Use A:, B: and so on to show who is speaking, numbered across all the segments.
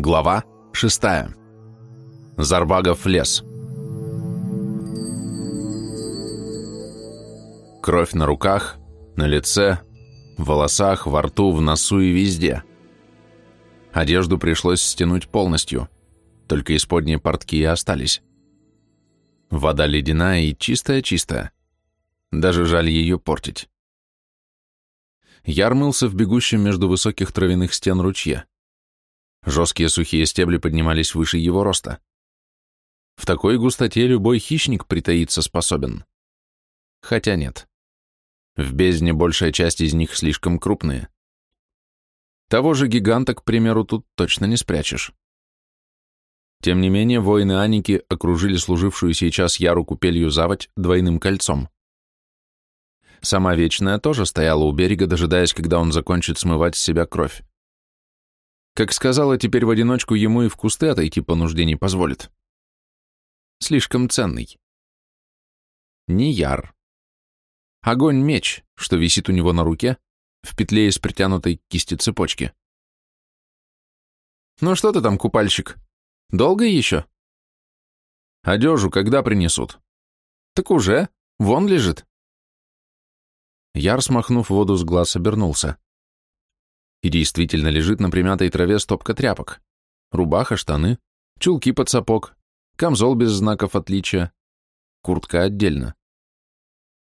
A: Глава 6. Зарбагов лес. Кровь на руках, на лице, в волосах, во рту, в носу и везде. Одежду пришлось стянуть полностью, только исподние портки и остались. Вода ледяная и чистая-чистая. Даже жаль ее портить. Яр мылся в бегущем между высоких травяных стен ручья. Жесткие сухие стебли поднимались выше его роста. В такой густоте любой хищник притаиться способен. Хотя нет. В бездне большая часть из них слишком крупные. Того же гиганта, к примеру, тут точно не спрячешь. Тем не менее, воины Аники окружили служившую сейчас Яру купелью заводь двойным кольцом. Сама Вечная тоже стояла у берега, дожидаясь, когда он закончит смывать с себя кровь. Как сказала, теперь в одиночку ему и в кусты отойти по нужде не позволит. Слишком ценный. Не яр. Огонь-меч, что висит у него на руке, в петле из притянутой кисти цепочки. «Ну что ты там, купальщик? Долго еще?» «Одежу когда принесут?» «Так уже. Вон лежит». Яр, смахнув воду с глаз, обернулся. И действительно лежит на примятой траве стопка тряпок. Рубаха, штаны, чулки под сапог, камзол без знаков отличия, куртка отдельно.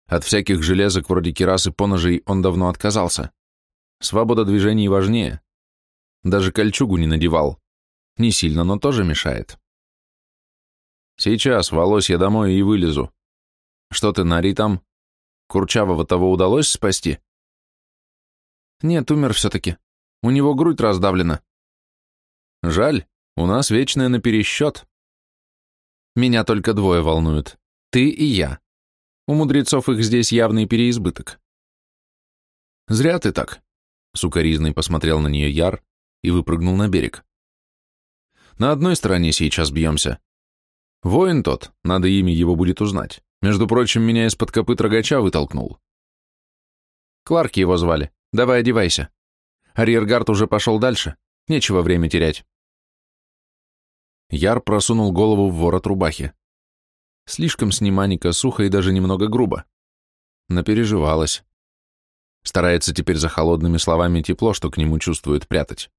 A: От всяких железок вроде кирасы поножей он давно отказался. Свобода движений важнее. Даже кольчугу не надевал. Не сильно, но тоже мешает. Сейчас, волось я домой и вылезу. Что ты, Нари, там? Курчавого того удалось спасти? Нет, умер все-таки. У него грудь раздавлена. Жаль, у нас вечное напересчет. Меня только двое волнуют. Ты и я. У мудрецов их здесь явный переизбыток. Зря ты так. Сукаризный посмотрел на нее Яр и выпрыгнул на берег. На одной стороне сейчас бьемся. Воин тот, надо имя его будет узнать. Между прочим, меня из-под копыт рогача вытолкнул. Кларки его звали. Давай одевайся. Арьергард уже пошел дальше. Нечего время терять. Яр просунул голову в ворот рубахи. Слишком с Неманика сухо и даже немного грубо. Напереживалась. Старается теперь за холодными словами тепло, что к нему чувствует, прятать.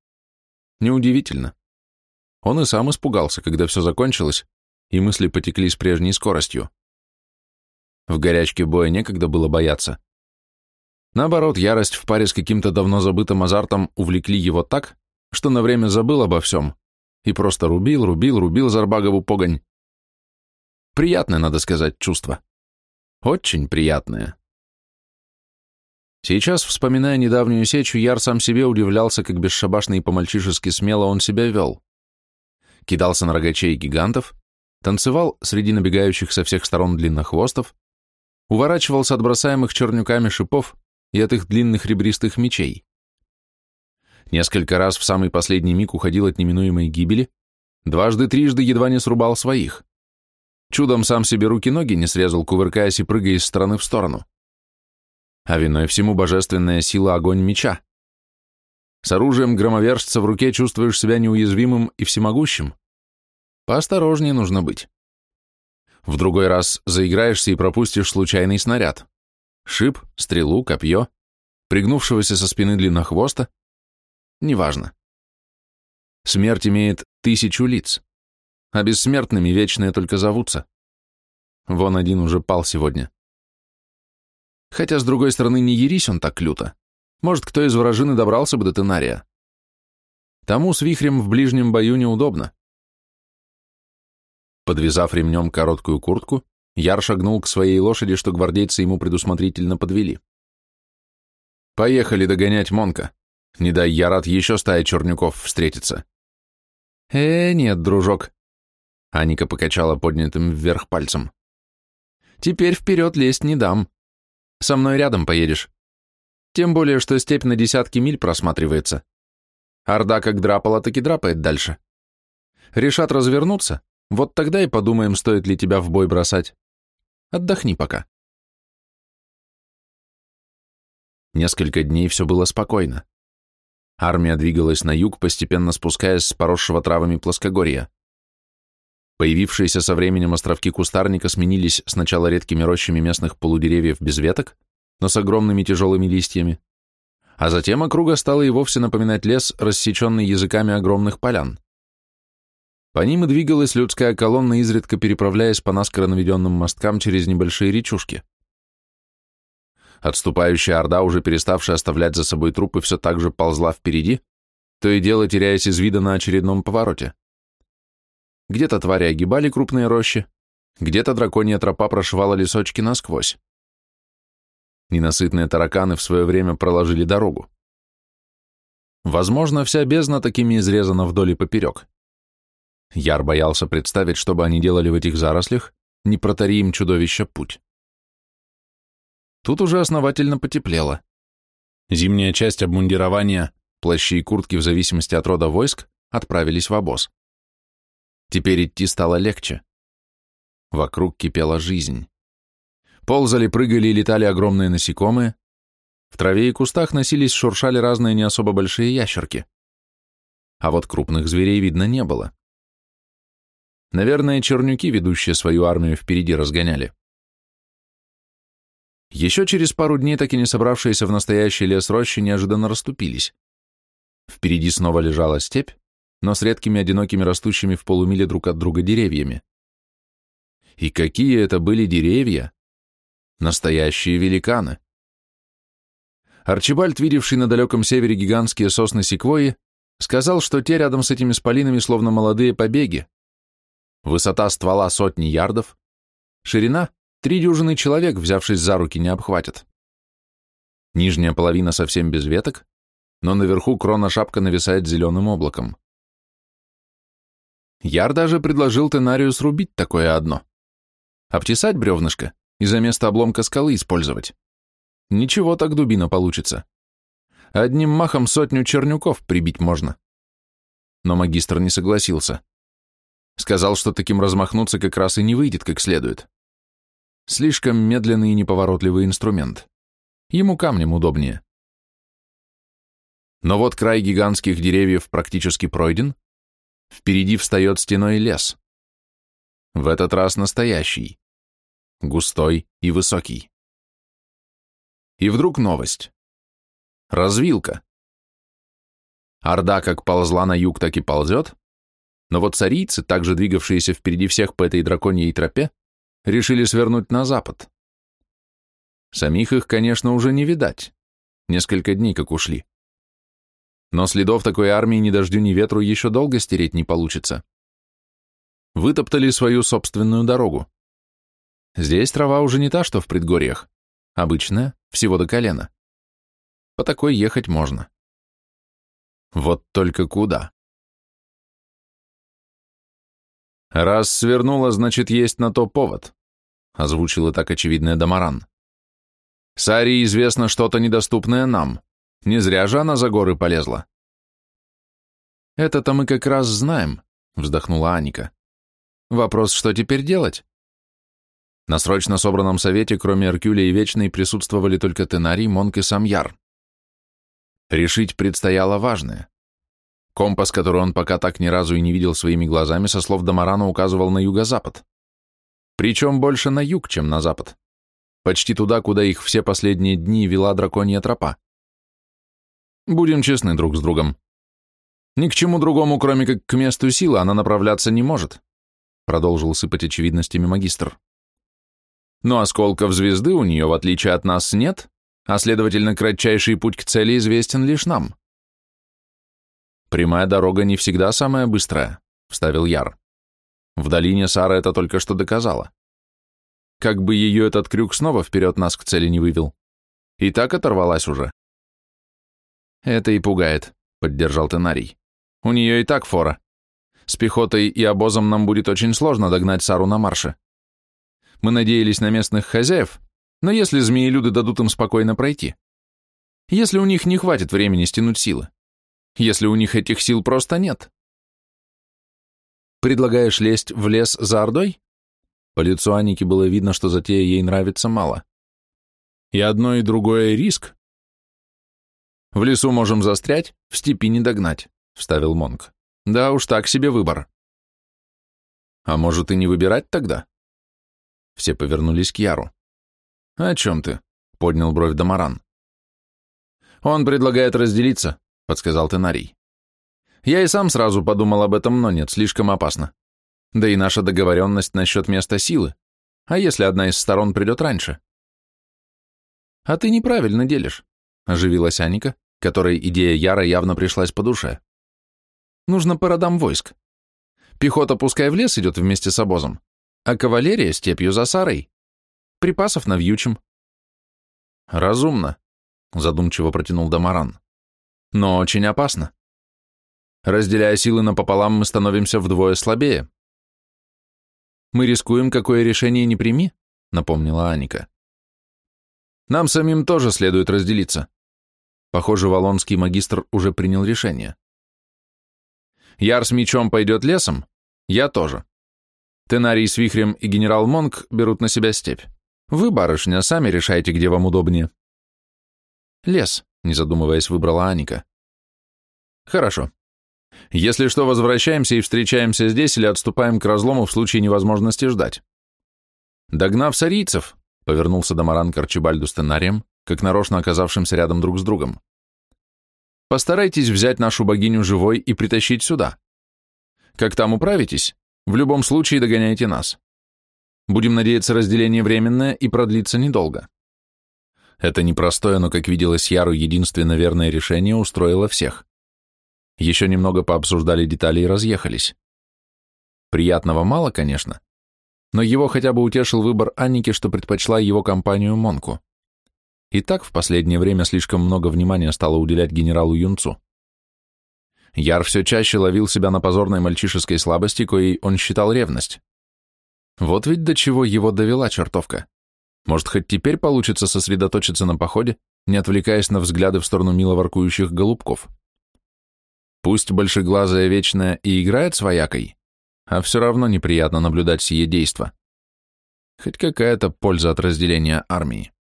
A: Неудивительно. Он и сам испугался, когда все закончилось, и мысли потекли с прежней скоростью. В горячке боя некогда было бояться. Наоборот, ярость в паре с каким-то давно забытым азартом увлекли его так, что на время забыл обо всем и просто рубил, рубил, рубил Зарбагову погонь. Приятное, надо сказать, чувство. Очень приятное. Сейчас, вспоминая недавнюю сечу, Яр сам себе удивлялся, как бесшабашно и по-мальчишески смело он себя вел. Кидался на рогачей гигантов, танцевал среди набегающих со всех сторон длиннохвостов, уворачивался от бросаемых чернюками шипов и от их длинных ребристых мечей. Несколько раз в самый последний миг уходил от неминуемой гибели, дважды-трижды едва не срубал своих. Чудом сам себе руки-ноги не срезал, кувыркаясь и прыгая из стороны в сторону. А виной всему божественная сила огонь меча. С оружием громовержца в руке чувствуешь себя неуязвимым и всемогущим. Поосторожнее нужно быть. В другой раз заиграешься и пропустишь случайный снаряд. Шип, стрелу, копье, пригнувшегося со спины длиннохвоста. Неважно. Смерть имеет тысячу лиц, а бессмертными вечные только зовутся. Вон один уже пал сегодня. Хотя, с другой стороны, не ерись он так люто. Может, кто из вражины добрался бы до Тенария. Тому с вихрем в ближнем бою неудобно. Подвязав ремнем короткую куртку, Яр шагнул к своей лошади, что гвардейцы ему предусмотрительно подвели. «Поехали догонять Монка. Не дай Ярат еще стая чернюков встретиться». «Э, нет, дружок». Аника покачала поднятым вверх пальцем. «Теперь вперед лезть не дам. Со мной рядом поедешь. Тем более, что степь на десятки миль просматривается. Орда как драпала, так и драпает дальше. Решат развернуться, вот тогда и подумаем, стоит ли тебя в бой бросать. Отдохни пока. Несколько дней все было спокойно. Армия двигалась на юг, постепенно спускаясь с поросшего травами плоскогорья. Появившиеся со временем островки кустарника сменились сначала редкими рощами местных полудеревьев без веток, но с огромными тяжелыми листьями, а затем округа стала и вовсе напоминать лес, рассеченный языками огромных полян. По ним и двигалась людская колонна, изредка переправляясь по наскоро наведенным мосткам через небольшие речушки. Отступающая орда, уже переставшая оставлять за собой трупы, все так же ползла впереди, то и дело теряясь из вида на очередном повороте. Где-то твари огибали крупные рощи, где-то драконья тропа прошивала лесочки насквозь. Ненасытные тараканы в свое время проложили дорогу. Возможно, вся бездна такими изрезана вдоль и поперек. Яр боялся представить, что бы они делали в этих зарослях, не протари им чудовища путь. Тут уже основательно потеплело. Зимняя часть обмундирования, плащи и куртки в зависимости от рода войск, отправились в обоз. Теперь идти стало легче. Вокруг кипела жизнь. Ползали, прыгали и летали огромные насекомые. В траве и кустах носились, шуршали разные не особо большие ящерки. А вот крупных зверей видно не было. Наверное, чернюки, ведущие свою армию впереди, разгоняли. Еще через пару дней так и не собравшиеся в настоящий лес рощи неожиданно расступились. Впереди снова лежала степь, но с редкими одинокими растущими в полумиле друг от друга деревьями. И какие это были деревья! Настоящие великаны! Арчибальд, видевший на далеком севере гигантские сосны секвойи, сказал, что те рядом с этими спалинами словно молодые побеги. Высота ствола сотни ярдов, ширина — три дюжины человек, взявшись за руки, не обхватят. Нижняя половина совсем без веток, но наверху крона шапка нависает зеленым облаком. Яр даже предложил Тенарию срубить такое одно. Обтесать бревнышко и за место обломка скалы использовать. Ничего так дубина получится. Одним махом сотню чернюков прибить можно. Но магистр не согласился. Сказал, что таким размахнуться как раз и не выйдет как следует. Слишком медленный и неповоротливый инструмент. Ему камнем удобнее. Но вот край гигантских деревьев практически пройден, Впереди встает стеной лес. В этот раз настоящий. Густой и высокий. И вдруг новость. Развилка. Орда как ползла на юг, так и ползет, но вот царийцы, также двигавшиеся впереди всех по этой драконьей тропе, решили свернуть на запад. Самих их, конечно, уже не видать. Несколько дней как ушли. Но следов такой армии ни дождю, ни ветру еще долго стереть не получится. Вытоптали свою собственную дорогу. Здесь трава уже не та, что в предгорьях. Обычная, всего до колена. По такой ехать можно. Вот только куда? «Раз свернула, значит, есть на то повод», — озвучил и так очевидное Дамаран. «Саре известно что-то недоступное нам. Не зря же она за горы полезла. Это-то мы как раз знаем, вздохнула Аника. Вопрос, что теперь делать? На срочно собранном совете, кроме Эркюля и Вечной, присутствовали только Тенарий, Монк и сам Яр. Решить предстояло важное. Компас, который он пока так ни разу и не видел своими глазами, со слов Дамарана указывал на юго-запад. Причем больше на юг, чем на запад. Почти туда, куда их все последние дни вела драконья тропа. Будем честны друг с другом. Ни к чему другому, кроме как к месту силы, она направляться не может, продолжил сыпать очевидностями магистр. Но осколков звезды у нее, в отличие от нас, нет, а следовательно, кратчайший путь к цели известен лишь нам. Прямая дорога не всегда самая быстрая, вставил Яр. В долине Сара это только что доказала. Как бы ее этот крюк снова вперед нас к цели не вывел. И так оторвалась уже. «Это и пугает», — поддержал Тенарий. «У нее и так фора. С пехотой и обозом нам будет очень сложно догнать Сару на марше. Мы надеялись на местных хозяев, но если змеи-люды дадут им спокойно пройти? Если у них не хватит времени стянуть силы? Если у них этих сил просто нет?» «Предлагаешь лезть в лес за Ордой?» По лицу Аники было видно, что затея ей нравится мало. «И одно, и другое риск», В лесу можем застрять, в степи не догнать, вставил Монг. Да уж так себе выбор. А может и не выбирать тогда? Все повернулись к Яру. О чем ты? Поднял бровь Дамаран. Он предлагает разделиться, подсказал Тенарий. Я и сам сразу подумал об этом, но нет, слишком опасно. Да и наша договоренность насчет места силы. А если одна из сторон придет раньше? А ты неправильно делишь, оживилась Аника, которой идея Яра явно пришлась по душе. Нужно по родам войск. Пехота пускай в лес идет вместе с обозом, а кавалерия степью за Сарой. Припасов навьючим. Разумно, задумчиво протянул Дамаран. Но очень опасно. Разделяя силы напополам, мы становимся вдвое слабее. Мы рискуем, какое решение не прими, напомнила Аника. Нам самим тоже следует разделиться. Похоже, Волонский магистр уже принял решение. Яр с мечом пойдет лесом, я тоже. Тенарий с вихрем и генерал Монк берут на себя степь. Вы, барышня, сами решайте, где вам удобнее. Лес, не задумываясь, выбрала Аника. Хорошо. Если что, возвращаемся и встречаемся здесь или отступаем к разлому в случае невозможности ждать. Догнав сарийцев, повернулся Дамаран к Арчибальду с Тенарием, как нарочно оказавшимся рядом друг с другом. Постарайтесь взять нашу богиню живой и притащить сюда. Как там управитесь, в любом случае догоняйте нас. Будем надеяться, разделение временное и продлится недолго. Это непростое, но, как виделось Яру, единственно верное решение устроило всех. Еще немного пообсуждали детали и разъехались. Приятного мало, конечно, но его хотя бы утешил выбор Анники, что предпочла его компанию Монку. И так в последнее время слишком много внимания стало уделять генералу Юнцу. Яр все чаще ловил себя на позорной мальчишеской слабости, коей он считал ревность. Вот ведь до чего его довела чертовка. Может, хоть теперь получится сосредоточиться на походе, не отвлекаясь на взгляды в сторону мило воркующих голубков. Пусть большеглазая вечная и играет с воякой, а все равно неприятно наблюдать сие действо. Хоть какая-то польза от разделения армии.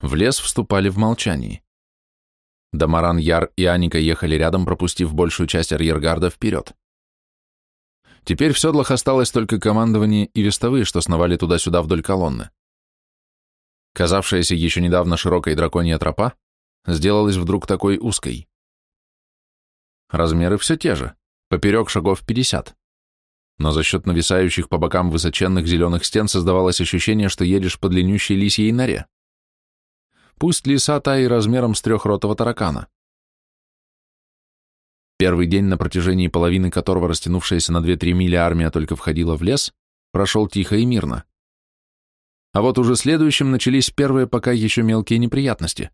A: В лес вступали в молчании. Дамаран, Яр и Аника ехали рядом, пропустив большую часть арьергарда вперед. Теперь в седлах осталось только командование и вестовые, что сновали туда-сюда вдоль колонны. Казавшаяся еще недавно широкой драконья тропа сделалась вдруг такой узкой. Размеры все те же, поперек шагов 50. Но за счет нависающих по бокам высоченных зеленых стен создавалось ощущение, что едешь по длиннющей лисьей норе. Пусть лиса та и размером с трехротого таракана. Первый день, на протяжении половины которого растянувшаяся на 2-3 мили армия только входила в лес, прошел тихо и мирно. А вот уже следующим начались первые пока еще мелкие неприятности.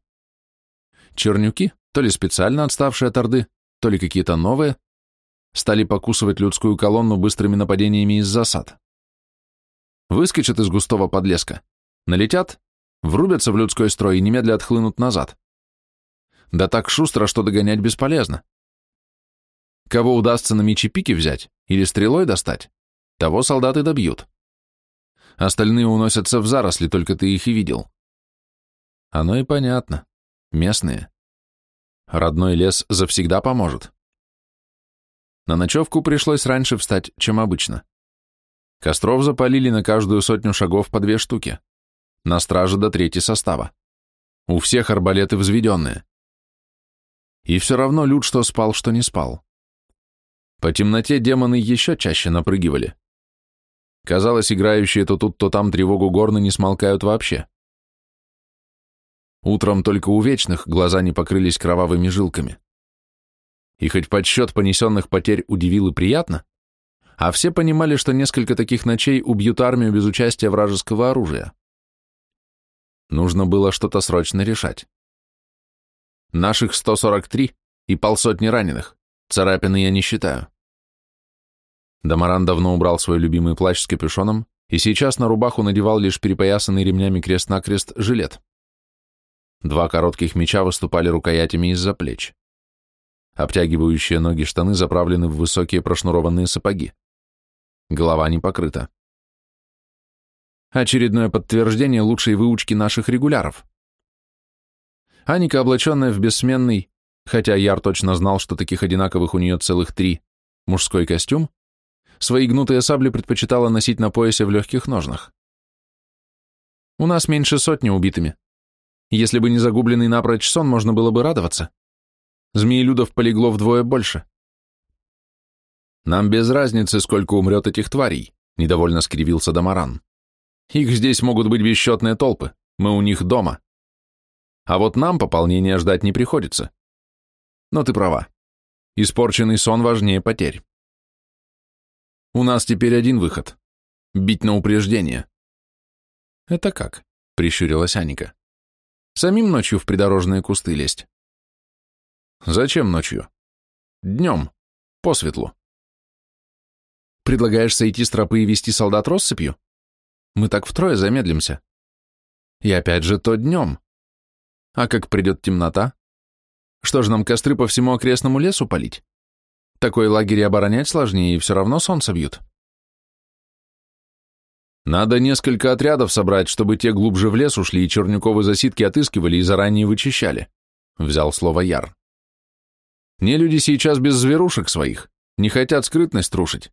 A: Чернюки, то ли специально отставшие от Орды, то ли какие-то новые, стали покусывать людскую колонну быстрыми нападениями из засад. Выскочат из густого подлеска, налетят, врубятся в людской строй и немедля отхлынут назад. Да так шустро, что догонять бесполезно. Кого удастся на мечи пики взять или стрелой достать, того солдаты добьют. Остальные уносятся в заросли, только ты их и видел. Оно и понятно. Местные. Родной лес завсегда поможет. На ночевку пришлось раньше встать, чем обычно. Костров запалили на каждую сотню шагов по две штуки. На страже до трети состава. У всех арбалеты взведенные. И все равно люд, что спал, что не спал. По темноте демоны еще чаще напрыгивали. Казалось, играющие то тут, то там тревогу горны не смолкают вообще. Утром только у вечных глаза не покрылись кровавыми жилками. И хоть подсчет понесенных потерь удивил и приятно, а все понимали, что несколько таких ночей убьют армию без участия вражеского оружия. Нужно было что-то срочно решать. Наших 143 и полсотни раненых. Царапины я не считаю. Дамаран давно убрал свой любимый плащ с капюшоном и сейчас на рубаху надевал лишь перепоясанный ремнями крест-накрест жилет. Два коротких меча выступали рукоятями из-за плеч. Обтягивающие ноги штаны заправлены в высокие прошнурованные сапоги. Голова не покрыта. Очередное подтверждение лучшей выучки наших регуляров. Аника, облаченная в бессменный, хотя Яр точно знал, что таких одинаковых у нее целых три, мужской костюм, свои гнутые сабли предпочитала носить на поясе в легких ножнах. У нас меньше сотни убитыми. Если бы не загубленный напрочь сон, можно было бы радоваться. Змеелюдов полегло вдвое больше. Нам без разницы, сколько умрет этих тварей, недовольно скривился Дамаран. Их здесь могут быть бесчетные толпы, мы у них дома. А вот нам пополнения ждать не приходится. Но ты права. Испорченный сон важнее потерь. У нас теперь один выход — бить на упреждение. Это как? — прищурилась Аника. Самим ночью в придорожные кусты лезть. Зачем ночью? Днем, по светлу. Предлагаешь сойти с тропы и вести солдат россыпью? Мы так втрое замедлимся. И опять же, то днем. А как придет темнота? Что ж, нам костры по всему окрестному лесу палить? Такой лагерь оборонять сложнее, и все равно солнце бьют. Надо несколько отрядов собрать, чтобы те глубже в лес ушли и Чернюковы засидки отыскивали и заранее вычищали, — взял слово Яр. Не люди сейчас без зверушек своих, не хотят скрытность рушить.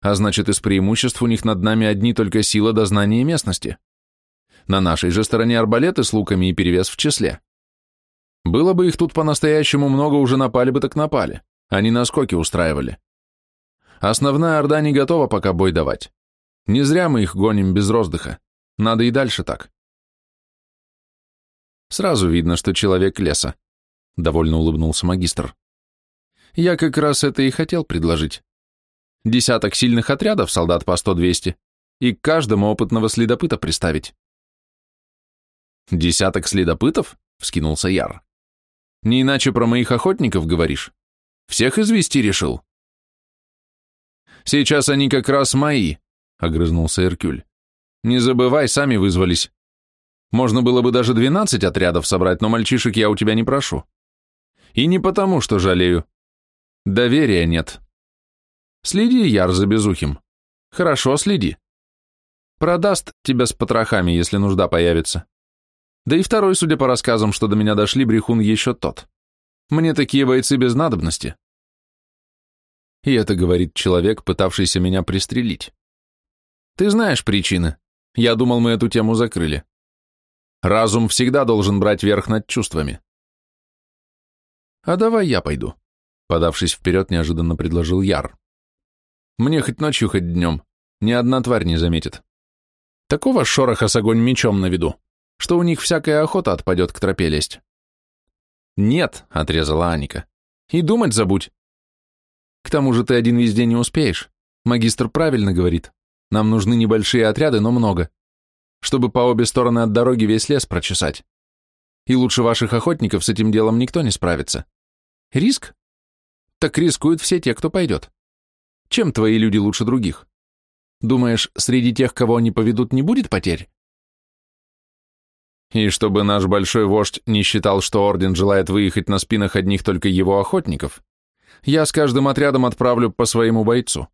A: А значит, из преимуществ у них над нами одни только сила до знания местности. На нашей же стороне арбалеты с луками и перевес в числе. Было бы их тут по-настоящему много, уже напали бы так напали, они наскоки устраивали. Основная орда не готова пока бой давать. Не зря мы их гоним без роздыха. Надо и дальше так. Сразу видно, что человек леса, — довольно улыбнулся магистр. Я как раз это и хотел предложить. Десяток сильных отрядов, солдат по сто-двести, и к каждому опытного следопыта приставить. Десяток следопытов? — вскинулся Яр. Не иначе про моих охотников говоришь. Всех извести решил? Сейчас они как раз мои, — огрызнулся Эркюль. «Не забывай, сами вызвались. Можно было бы даже двенадцать отрядов собрать, но мальчишек я у тебя не прошу. И не потому, что жалею. Доверия нет. Следи, Яр, за безухим. Хорошо, следи. Продаст тебя с потрохами, если нужда появится. Да и второй, судя по рассказам, что до меня дошли, брехун еще тот. Мне такие бойцы без надобности. И это говорит человек, пытавшийся меня пристрелить. Ты знаешь причины. Я думал, мы эту тему закрыли. Разум всегда должен брать верх над чувствами. А давай я пойду. Подавшись вперед, неожиданно предложил Яр. Мне хоть ночью, хоть днем. Ни одна тварь не заметит. Такого шороха с огонь мечом на виду, что у них всякая охота отпадет к тропе лезть. Нет, отрезала Аника. И думать забудь. К тому же ты один везде не успеешь. Магистр правильно говорит. Нам нужны небольшие отряды, но много, чтобы по обе стороны от дороги весь лес прочесать. И лучше ваших охотников с этим делом никто не справится. Риск? Так рискуют все те, кто пойдет. Чем твои люди лучше других? Думаешь, среди тех, кого они поведут, не будет потерь? И чтобы наш большой вождь не считал, что орден желает выехать на спинах одних только его охотников, я с каждым отрядом отправлю по своему бойцу.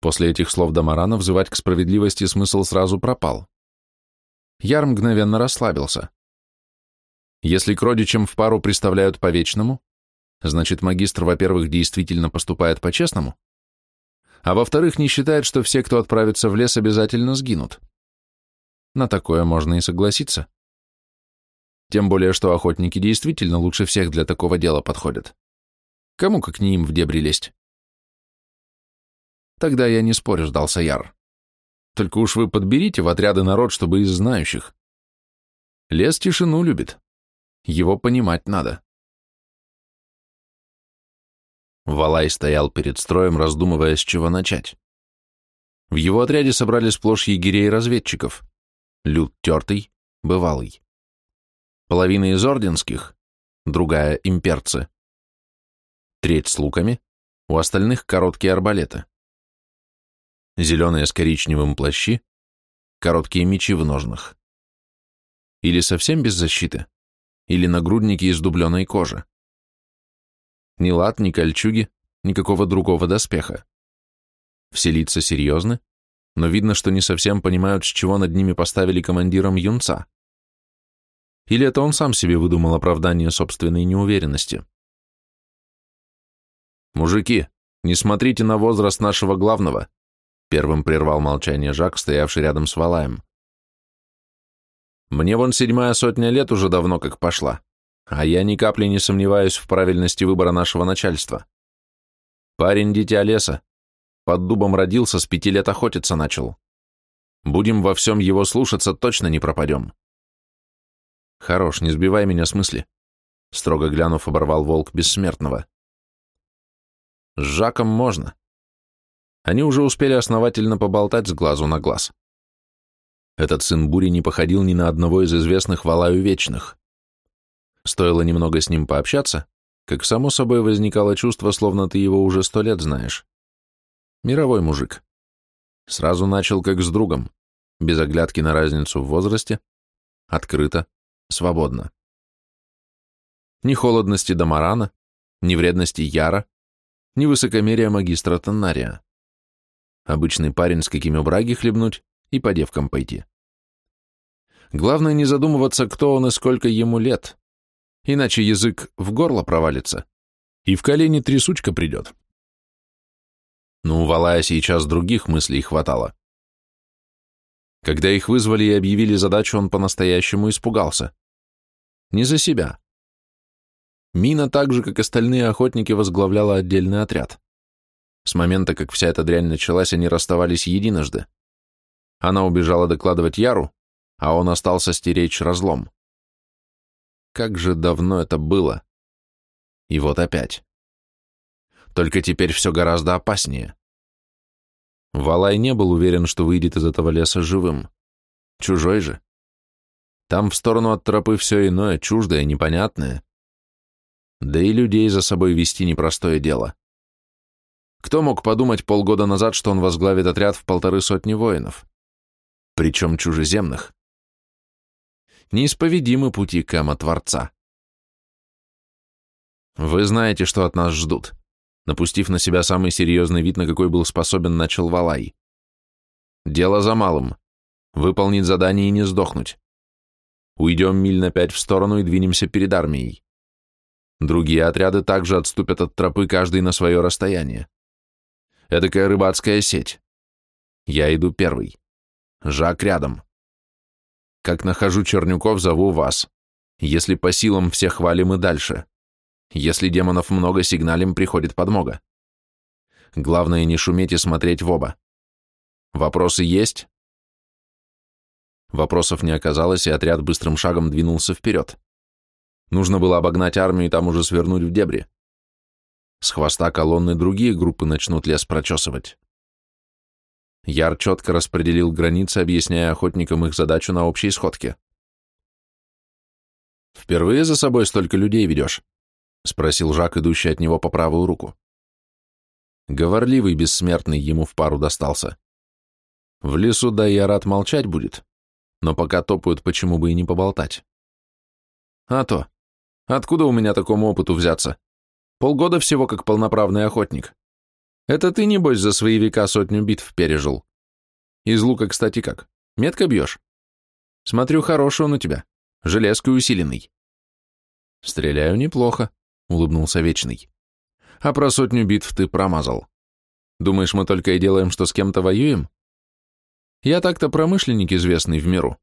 A: После этих слов Дамарана взывать к справедливости смысл сразу пропал. Яр мгновенно расслабился. Если к родичам в пару представляют по-вечному, значит, магистр, во-первых, действительно поступает по-честному, а во-вторых, не считает, что все, кто отправится в лес, обязательно сгинут. На такое можно и согласиться. Тем более, что охотники действительно лучше всех для такого дела подходят. Кому как не им в дебри лезть? Тогда я не спорю, сдался Яр. Только уж вы подберите в отряды народ, чтобы из знающих. Лес тишину любит. Его понимать надо. Валай стоял перед строем, раздумывая, с чего начать. В его отряде собрались сплошь егерей и разведчиков. Люд тертый, бывалый. Половина из орденских, другая — имперцы. Треть с луками, у остальных короткие арбалеты зеленые с коричневым плащи, короткие мечи в ножнах. Или совсем без защиты, или нагрудники из дубленой кожи. Ни лад, ни кольчуги, никакого другого доспеха. Все лица серьезны, но видно, что не совсем понимают, с чего над ними поставили командиром юнца. Или это он сам себе выдумал оправдание собственной неуверенности? «Мужики, не смотрите на возраст нашего главного», первым прервал молчание Жак, стоявший рядом с Валаем. «Мне вон седьмая сотня лет уже давно как пошла, а я ни капли не сомневаюсь в правильности выбора нашего начальства. Парень дитя леса, под дубом родился, с пяти лет охотиться начал. Будем во всем его слушаться, точно не пропадем». «Хорош, не сбивай меня с мысли», — строго глянув, оборвал волк бессмертного. С Жаком можно. Они уже успели основательно поболтать с глазу на глаз. Этот сын Бури не походил ни на одного из известных Валаю Вечных. Стоило немного с ним пообщаться, как само собой возникало чувство, словно ты его уже сто лет знаешь. Мировой мужик. Сразу начал как с другом, без оглядки на разницу в возрасте, открыто, свободно. Ни холодности Дамарана, ни вредности Яра, ни высокомерия магистра Тоннария. Обычный парень, с какими браги хлебнуть и по девкам пойти. Главное не задумываться, кто он и сколько ему лет, иначе язык в горло провалится, и в колени трясучка придет. Но у Валая сейчас других мыслей хватало. Когда их вызвали и объявили задачу, он по-настоящему испугался. Не за себя, Мина, так же, как остальные охотники, возглавляла отдельный отряд. С момента, как вся эта дрянь началась, они расставались единожды. Она убежала докладывать Яру, а он остался стеречь разлом. Как же давно это было. И вот опять. Только теперь все гораздо опаснее. Валай не был уверен, что выйдет из этого леса живым. Чужой же. Там в сторону от тропы все иное, чуждое, непонятное. Да и людей за собой вести непростое дело. Кто мог подумать полгода назад, что он возглавит отряд в полторы сотни воинов? Причем чужеземных. Неисповедимы пути Кэма Творца. Вы знаете, что от нас ждут. Напустив на себя самый серьезный вид, на какой был способен, начал Валай. Дело за малым. Выполнить задание и не сдохнуть. Уйдем миль на пять в сторону и двинемся перед армией. Другие отряды также отступят от тропы, каждый на свое расстояние. Эдакая рыбацкая сеть. Я иду первый. Жак рядом. Как нахожу Чернюков, зову вас. Если по силам всех хвалим и дальше. Если демонов много, сигналим, приходит подмога. Главное не шуметь и смотреть в оба. Вопросы есть? Вопросов не оказалось, и отряд быстрым шагом двинулся вперед. Нужно было обогнать армию и там уже свернуть в дебри. С хвоста колонны другие группы начнут лес прочесывать. Яр четко распределил границы, объясняя охотникам их задачу на общей сходке. «Впервые за собой столько людей ведешь?» — спросил Жак, идущий от него по правую руку. Говорливый, бессмертный ему в пару достался. В лесу да я рад молчать будет, но пока топают, почему бы и не поболтать. А то, Откуда у меня такому опыту взяться? Полгода всего как полноправный охотник. Это ты, небось, за свои века сотню битв пережил. Из лука, кстати, как? Метко бьешь? Смотрю, хороший он у тебя. Железкой усиленный. Стреляю неплохо, улыбнулся Вечный. А про сотню битв ты промазал. Думаешь, мы только и делаем, что с кем-то воюем? Я так-то промышленник известный в миру.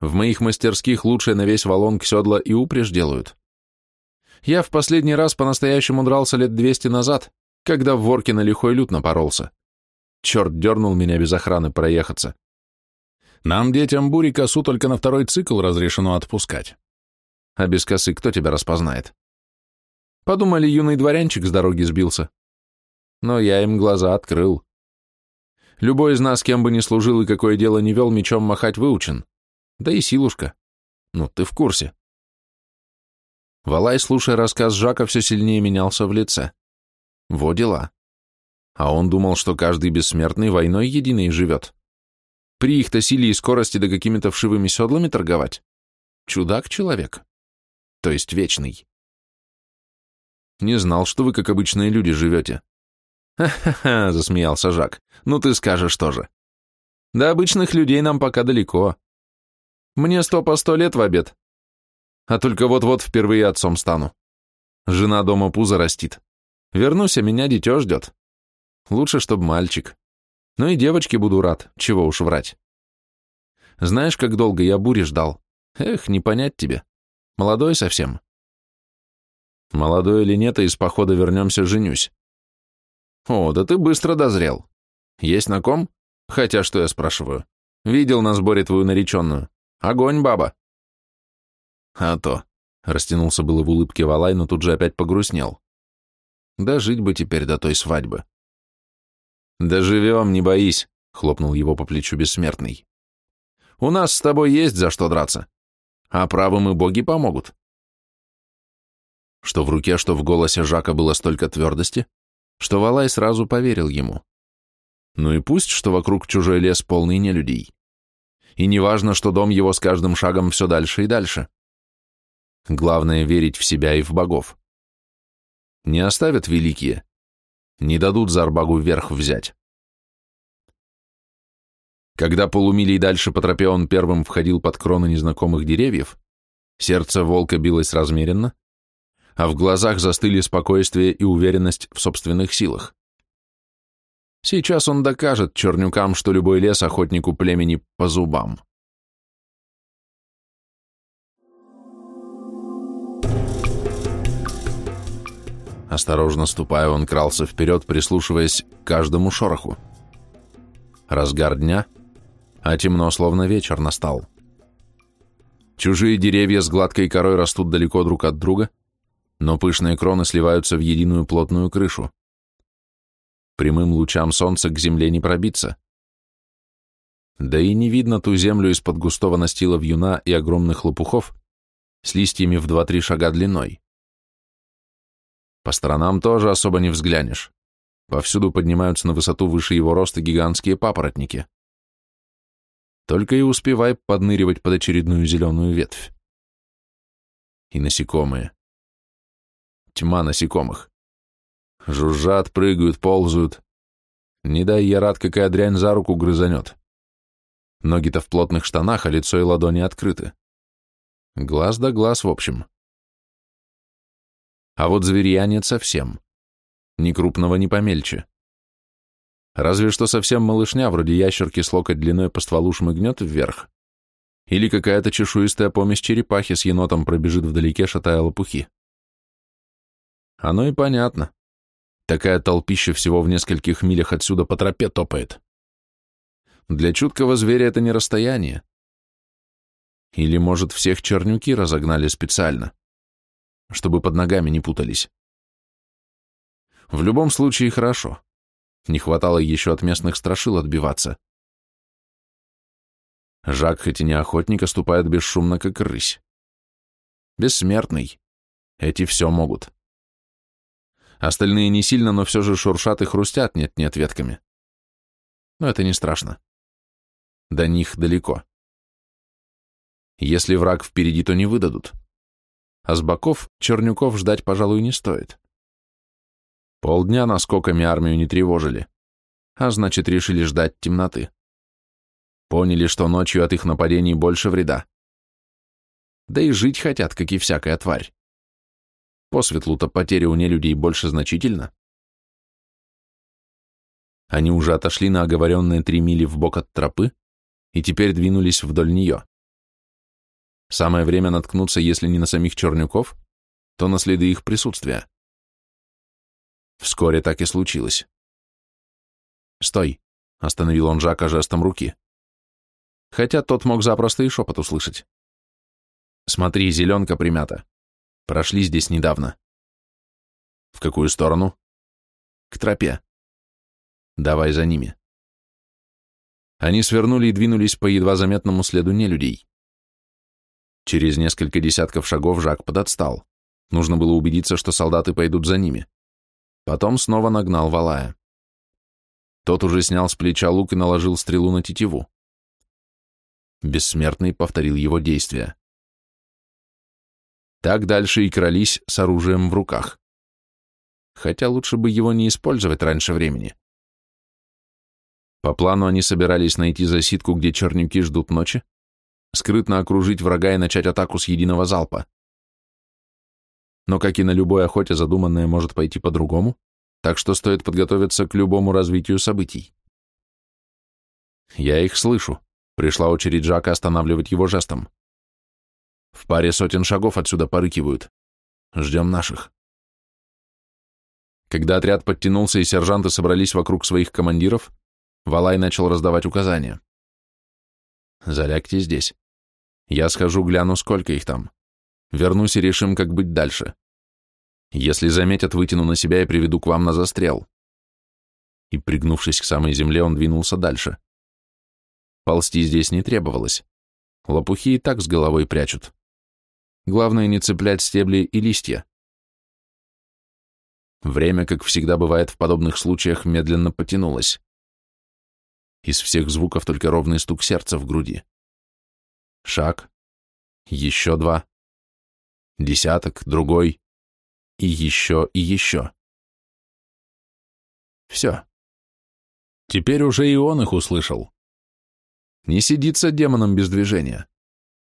A: В моих мастерских лучшие на весь валон седла и упряжь делают. Я в последний раз по-настоящему дрался лет двести назад, когда в ворке на лихой лют напоролся. Черт дернул меня без охраны проехаться. Нам, детям бури, косу только на второй цикл разрешено отпускать. А без косы кто тебя распознает? Подумали, юный дворянчик с дороги сбился. Но я им глаза открыл. Любой из нас, кем бы ни служил и какое дело не вел, мечом махать выучен. Да и силушка. Ну, ты в курсе. Валай, слушая рассказ Жака, все сильнее менялся в лице. Во дела. А он думал, что каждый бессмертный войной единой живет. При их-то силе и скорости да какими-то вшивыми седлами торговать. Чудак-человек. То есть вечный. Не знал, что вы, как обычные люди, живете. «Ха-ха-ха», — засмеялся Жак. «Ну ты скажешь тоже. До обычных людей нам пока далеко. Мне сто по сто лет в обед. а только вот-вот впервые отцом стану. Жена дома пузо растит. Вернусь, а меня дитё ждет. Лучше, чтоб мальчик. Ну и девочке буду рад, чего уж врать. Знаешь, как долго я бури ждал? Эх, не понять тебе. Молодой совсем. Молодой или нет, а из похода вернемся, женюсь. О, да ты быстро дозрел. Есть на ком? Хотя, что я спрашиваю? Видел на сборе твою нареченную. Огонь, баба. А то. Растянулся было в улыбке Валай, но тут же опять погрустнел. Да жить бы теперь до той свадьбы. Да живем, не боись, хлопнул его по плечу бессмертный. У нас с тобой есть за что драться. А правым и боги помогут. Что в руке, что в голосе Жака было столько твердости, что Валай сразу поверил ему. Ну и пусть, что вокруг чужой лес полный нелюдей. И неважно, что дом его с каждым шагом все дальше и дальше. Главное — верить в себя и в богов. Не оставят великие, не дадут Зарбагу вверх взять. Когда полумилей дальше по тропе он первым входил под кроны незнакомых деревьев, сердце волка билось размеренно, а в глазах застыли спокойствие и уверенность в собственных силах. Сейчас он докажет чернюкам, что любой лес охотнику племени по зубам. Осторожно ступая, он крался вперед, прислушиваясь к каждому шороху. Разгар дня, а темно, словно вечер настал. Чужие деревья с гладкой корой растут далеко друг от друга, но пышные кроны сливаются в единую плотную крышу. Прямым лучам солнца к земле не пробиться. Да и не видно ту землю из-под густого настила вьюна и огромных лопухов с листьями в два-три шага длиной. По сторонам тоже особо не взглянешь. Повсюду поднимаются на высоту выше его роста гигантские папоротники. Только и успевай подныривать под очередную зеленую ветвь. И насекомые. Тьма насекомых. Жужжат, прыгают, ползают. Не дай я рад, какая дрянь за руку грызанет. Ноги-то в плотных штанах, а лицо и ладони открыты. Глаз да глаз, в общем. А вот зверья нет совсем. Ни крупного, ни помельче. Разве что совсем малышня, вроде ящерки с локоть длиной по стволу шмыгнет вверх. Или какая-то чешуистая помесь черепахи с енотом пробежит вдалеке, шатая лопухи. Оно и понятно. Такая толпища всего в нескольких милях отсюда по тропе топает. Для чуткого зверя это не расстояние. Или, может, всех чернюки разогнали специально чтобы под ногами не путались. В любом случае хорошо. Не хватало еще от местных страшил отбиваться. Жак, хоть и не охотник, ступает бесшумно, как рысь. Бессмертный. Эти все могут. Остальные не сильно, но все же шуршат и хрустят нет-нет ветками. Но это не страшно. До них далеко. Если враг впереди, то не выдадут а с боков Чернюков ждать, пожалуй, не стоит. Полдня наскоками армию не тревожили, а значит, решили ждать темноты. Поняли, что ночью от их нападений больше вреда. Да и жить хотят, как и всякая тварь. По светлу-то потери у нелюдей больше значительно. Они уже отошли на оговоренные три мили в бок от тропы и теперь двинулись вдоль нее. Самое время наткнуться, если не на самих чернюков, то на следы их присутствия. Вскоре так и случилось. «Стой!» — остановил он Жака жестом руки. Хотя тот мог запросто и шепот услышать. «Смотри, зеленка примята. Прошли здесь недавно». «В какую сторону?» «К тропе». «Давай за ними». Они свернули и двинулись по едва заметному следу нелюдей. Через несколько десятков шагов Жак подотстал. Нужно было убедиться, что солдаты пойдут за ними. Потом снова нагнал Валая. Тот уже снял с плеча лук и наложил стрелу на тетиву. Бессмертный повторил его действия. Так дальше и крались с оружием в руках. Хотя лучше бы его не использовать раньше времени. По плану они собирались найти засидку, где чернюки ждут ночи, скрытно окружить врага и начать атаку с единого залпа. но, как и на любой охоте, задуманное может пойти по-другому, так что стоит подготовиться к любому развитию событий. Я их слышу. Пришла очередь Жака останавливать его жестом. В паре сотен шагов отсюда порыкивают. Ждем наших. Когда отряд подтянулся и сержанты собрались вокруг своих командиров, Валай начал раздавать указания. «Залягте здесь. Я схожу, гляну, сколько их там. Вернусь и решим, как быть дальше. Если заметят, вытяну на себя и приведу к вам на застрел». И, пригнувшись к самой земле, он двинулся дальше. Ползти здесь не требовалось. Лопухи и так с головой прячут. Главное не цеплять стебли и листья. Время, как всегда бывает в подобных случаях, медленно потянулось. Из всех звуков только ровный стук сердца в груди. Шаг. Еще два. Десяток, другой. И еще, и еще. Все. Теперь уже и он их услышал. Не сидится демоном без движения.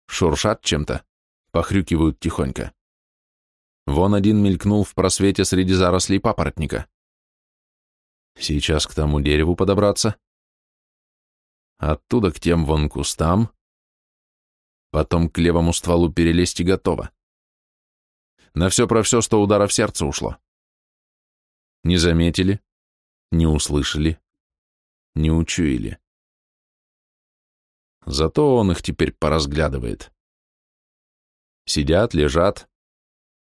A: Шуршат чем-то, похрюкивают тихонько. Вон один мелькнул в просвете среди зарослей папоротника. Сейчас к тому дереву подобраться. Оттуда к тем вон кустам. Потом к левому стволу перелезть и готово. На все про все сто ударов сердца ушло. Не заметили, не услышали, не учуяли. Зато он их теперь поразглядывает. Сидят, лежат,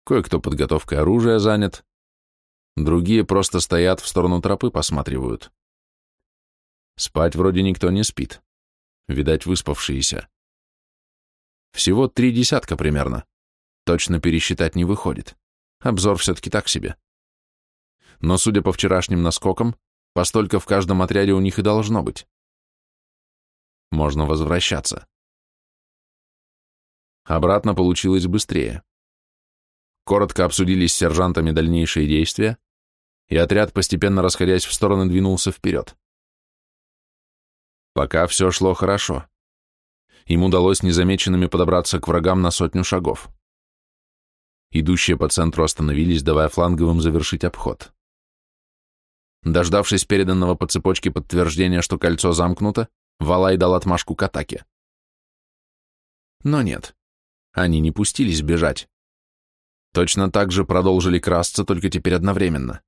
A: кое-кто подготовкой оружия занят, другие просто стоят в сторону тропы, посматривают. Спать вроде никто не спит, видать, выспавшиеся. Всего три десятка примерно, точно пересчитать не выходит, обзор все-таки так себе. Но, судя по вчерашним наскокам, постолько в каждом отряде у них и должно быть. Можно возвращаться. Обратно получилось быстрее. Коротко обсудили с сержантами дальнейшие действия, и отряд, постепенно расходясь в стороны, двинулся вперед. Пока все шло хорошо. Им удалось незамеченными подобраться к врагам на сотню шагов. Идущие по центру остановились, давая фланговым завершить обход. Дождавшись переданного по цепочке подтверждения, что кольцо замкнуто, Валай дал отмашку к атаке. Но нет, они не пустились бежать. Точно так же продолжили красться, только теперь одновременно.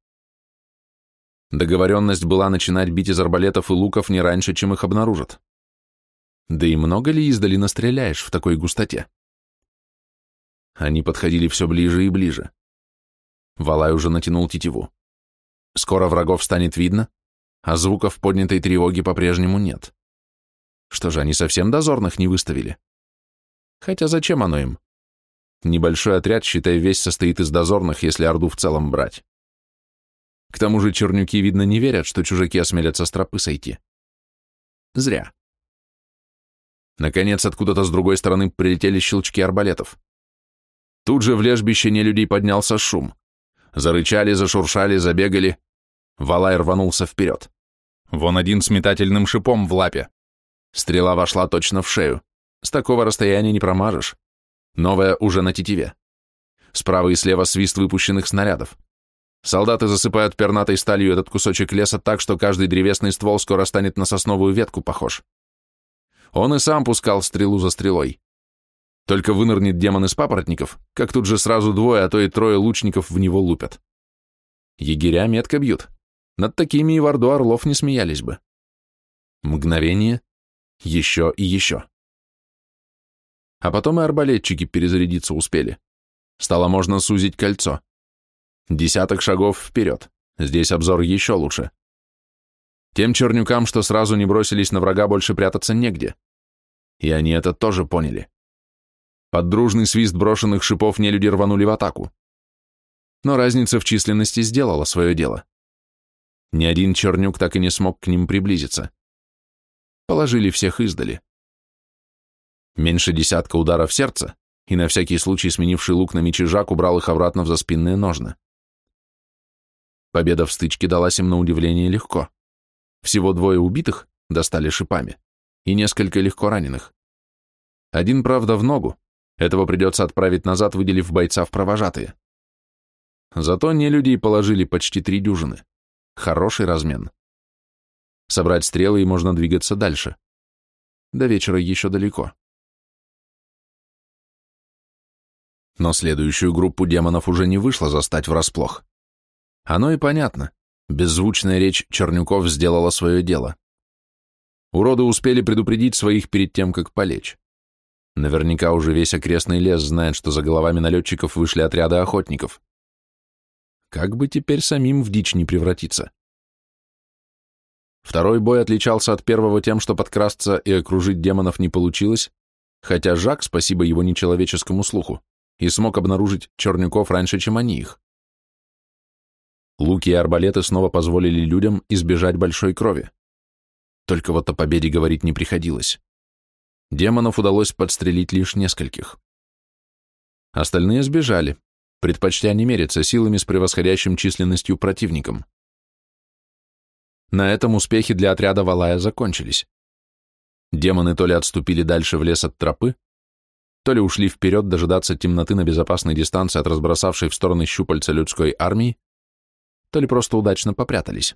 A: Договоренность была начинать бить из арбалетов и луков не раньше, чем их обнаружат. Да и много ли издали настреляешь в такой густоте? Они подходили все ближе и ближе. Валай уже натянул тетиву. Скоро врагов станет видно, а звуков поднятой тревоги по-прежнему нет. Что же, они совсем дозорных не выставили? Хотя зачем оно им? Небольшой отряд, считай, весь состоит из дозорных, если Орду в целом брать. К тому же чернюки, видно, не верят, что чужаки осмелятся с тропы сойти. Зря. Наконец, откуда-то с другой стороны прилетели щелчки арбалетов. Тут же в лежбище нелюдей поднялся шум. Зарычали, зашуршали, забегали. Валай рванулся вперед. Вон один с метательным шипом в лапе. Стрела вошла точно в шею. С такого расстояния не промажешь. Новая уже на тетиве. Справа и слева свист выпущенных снарядов. Солдаты засыпают пернатой сталью этот кусочек леса так, что каждый древесный ствол скоро станет на сосновую ветку похож. Он и сам пускал стрелу за стрелой. Только вынырнет демон из папоротников, как тут же сразу двое, а то и трое лучников в него лупят. Егеря метко бьют. Над такими и в Орду Орлов не смеялись бы. Мгновение, еще и еще. А потом и арбалетчики перезарядиться успели. Стало можно сузить кольцо. Десяток шагов вперед. Здесь обзор еще лучше. Тем чернюкам, что сразу не бросились на врага, больше прятаться негде. И они это тоже поняли. Под дружный свист брошенных шипов нелюди рванули в атаку. Но разница в численности сделала свое дело. Ни один чернюк так и не смог к ним приблизиться. Положили всех издали. Меньше десятка ударов сердца, и на всякий случай сменивший лук на меч и жак убрал их обратно в заспинные ножны. Победа в стычке далась им на удивление легко. Всего двое убитых достали шипами, и несколько легко раненых. Один, правда, в ногу, этого придется отправить назад, выделив бойца в провожатые. Зато не людей положили почти три дюжины. Хороший размен. Собрать стрелы и можно двигаться дальше. До вечера еще далеко. Но следующую группу демонов уже не вышло застать врасплох. Оно и понятно. Беззвучная речь Чернюков сделала свое дело. Уроды успели предупредить своих перед тем, как полечь. Наверняка уже весь окрестный лес знает, что за головами налетчиков вышли отряды охотников. Как бы теперь самим в дичь не превратиться? Второй бой отличался от первого тем, что подкрасться и окружить демонов не получилось, хотя Жак, спасибо его нечеловеческому слуху, и смог обнаружить чернюков раньше, чем они их. Луки и арбалеты снова позволили людям избежать большой крови. Только вот о победе говорить не приходилось. Демонов удалось подстрелить лишь нескольких. Остальные сбежали, предпочтя не мериться силами с превосходящим численностью противником. На этом успехи для отряда Валая закончились. Демоны то ли отступили дальше в лес от тропы, то ли ушли вперед дожидаться темноты на безопасной дистанции от разбросавшей в стороны щупальца людской армии, то ли просто удачно попрятались.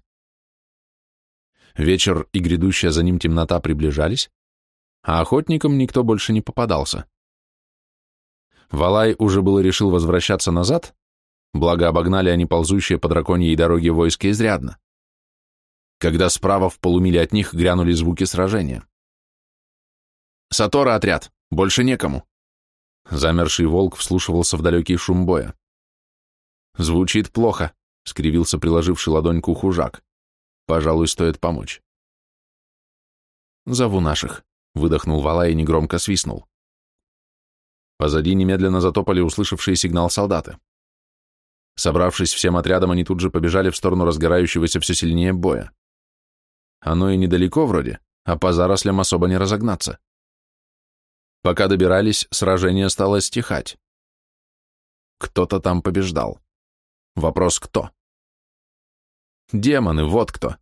A: Вечер и грядущая за ним темнота приближались, а охотникам никто больше не попадался. Валай уже было решил возвращаться назад, благо обогнали они ползущие по драконьей дороге войска изрядно, когда справа в полумиле от них грянули звуки сражения. «Сатора отряд! Больше некому!» Замерший волк вслушивался в далекий шум боя. «Звучит плохо», — скривился приложивший ладонь к уху Жак. «Пожалуй, стоит помочь». «Зову наших», — выдохнул Вала и негромко свистнул. Позади немедленно затопали услышавшие сигнал солдаты. Собравшись всем отрядом, они тут же побежали в сторону разгорающегося все сильнее боя. Оно и недалеко вроде, а по зарослям особо не разогнаться. Пока добирались, сражение стало стихать. Кто-то там побеждал. Вопрос кто? Демоны, вот кто.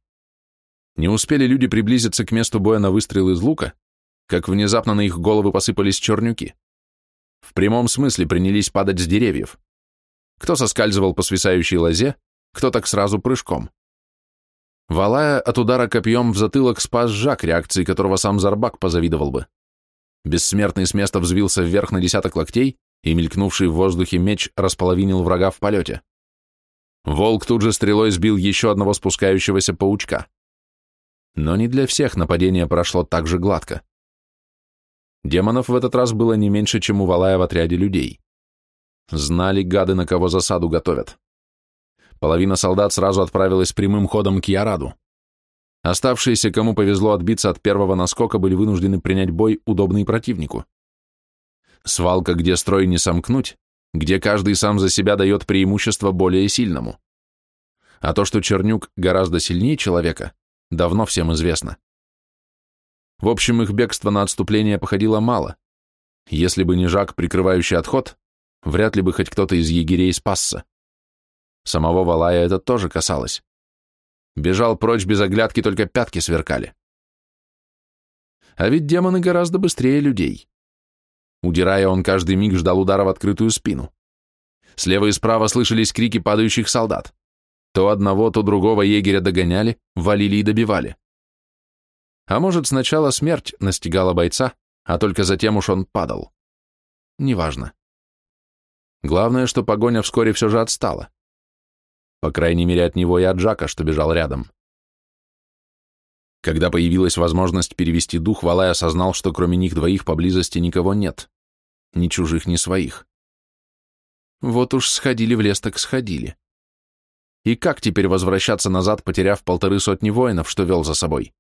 A: Не успели люди приблизиться к месту боя на выстрел из лука, как внезапно на их головы посыпались чернюки. В прямом смысле принялись падать с деревьев. Кто соскальзывал по свисающей лозе, кто так сразу прыжком. Валая от удара копьем в затылок спас Жак, реакции которого сам Зарбак позавидовал бы. Бессмертный с места взвился вверх на десяток локтей, и мелькнувший в воздухе меч располовинил врага в полете. Волк тут же стрелой сбил еще одного спускающегося паучка. Но не для всех нападение прошло так же гладко. Демонов в этот раз было не меньше, чем у Валая в отряде людей. Знали гады, на кого засаду готовят. Половина солдат сразу отправилась прямым ходом к Яраду. Оставшиеся, кому повезло отбиться от первого наскока, были вынуждены принять бой, удобный противнику. Свалка, где строй не сомкнуть, где каждый сам за себя дает преимущество более сильному. А то, что Чернюк гораздо сильнее человека, давно всем известно. В общем, их бегство на отступление походило мало. Если бы не Жак, прикрывающий отход, вряд ли бы хоть кто-то из егерей спасся. Самого Валая это тоже касалось. Бежал прочь без оглядки, только пятки сверкали. А ведь демоны гораздо быстрее людей. Удирая, он каждый миг ждал удара в открытую спину. Слева и справа слышались крики падающих солдат. То одного, то другого егеря догоняли, валили и добивали. А может, сначала смерть настигала бойца, а только затем уж он падал. Неважно. Главное, что погоня вскоре все же отстала. По крайней мере, от него и от Джака, что бежал рядом. Когда появилась возможность перевести дух, Валай осознал, что кроме них двоих поблизости никого нет. Ни чужих, ни своих. Вот уж сходили в лес, так сходили. И как теперь возвращаться назад, потеряв полторы сотни воинов, что вел за собой?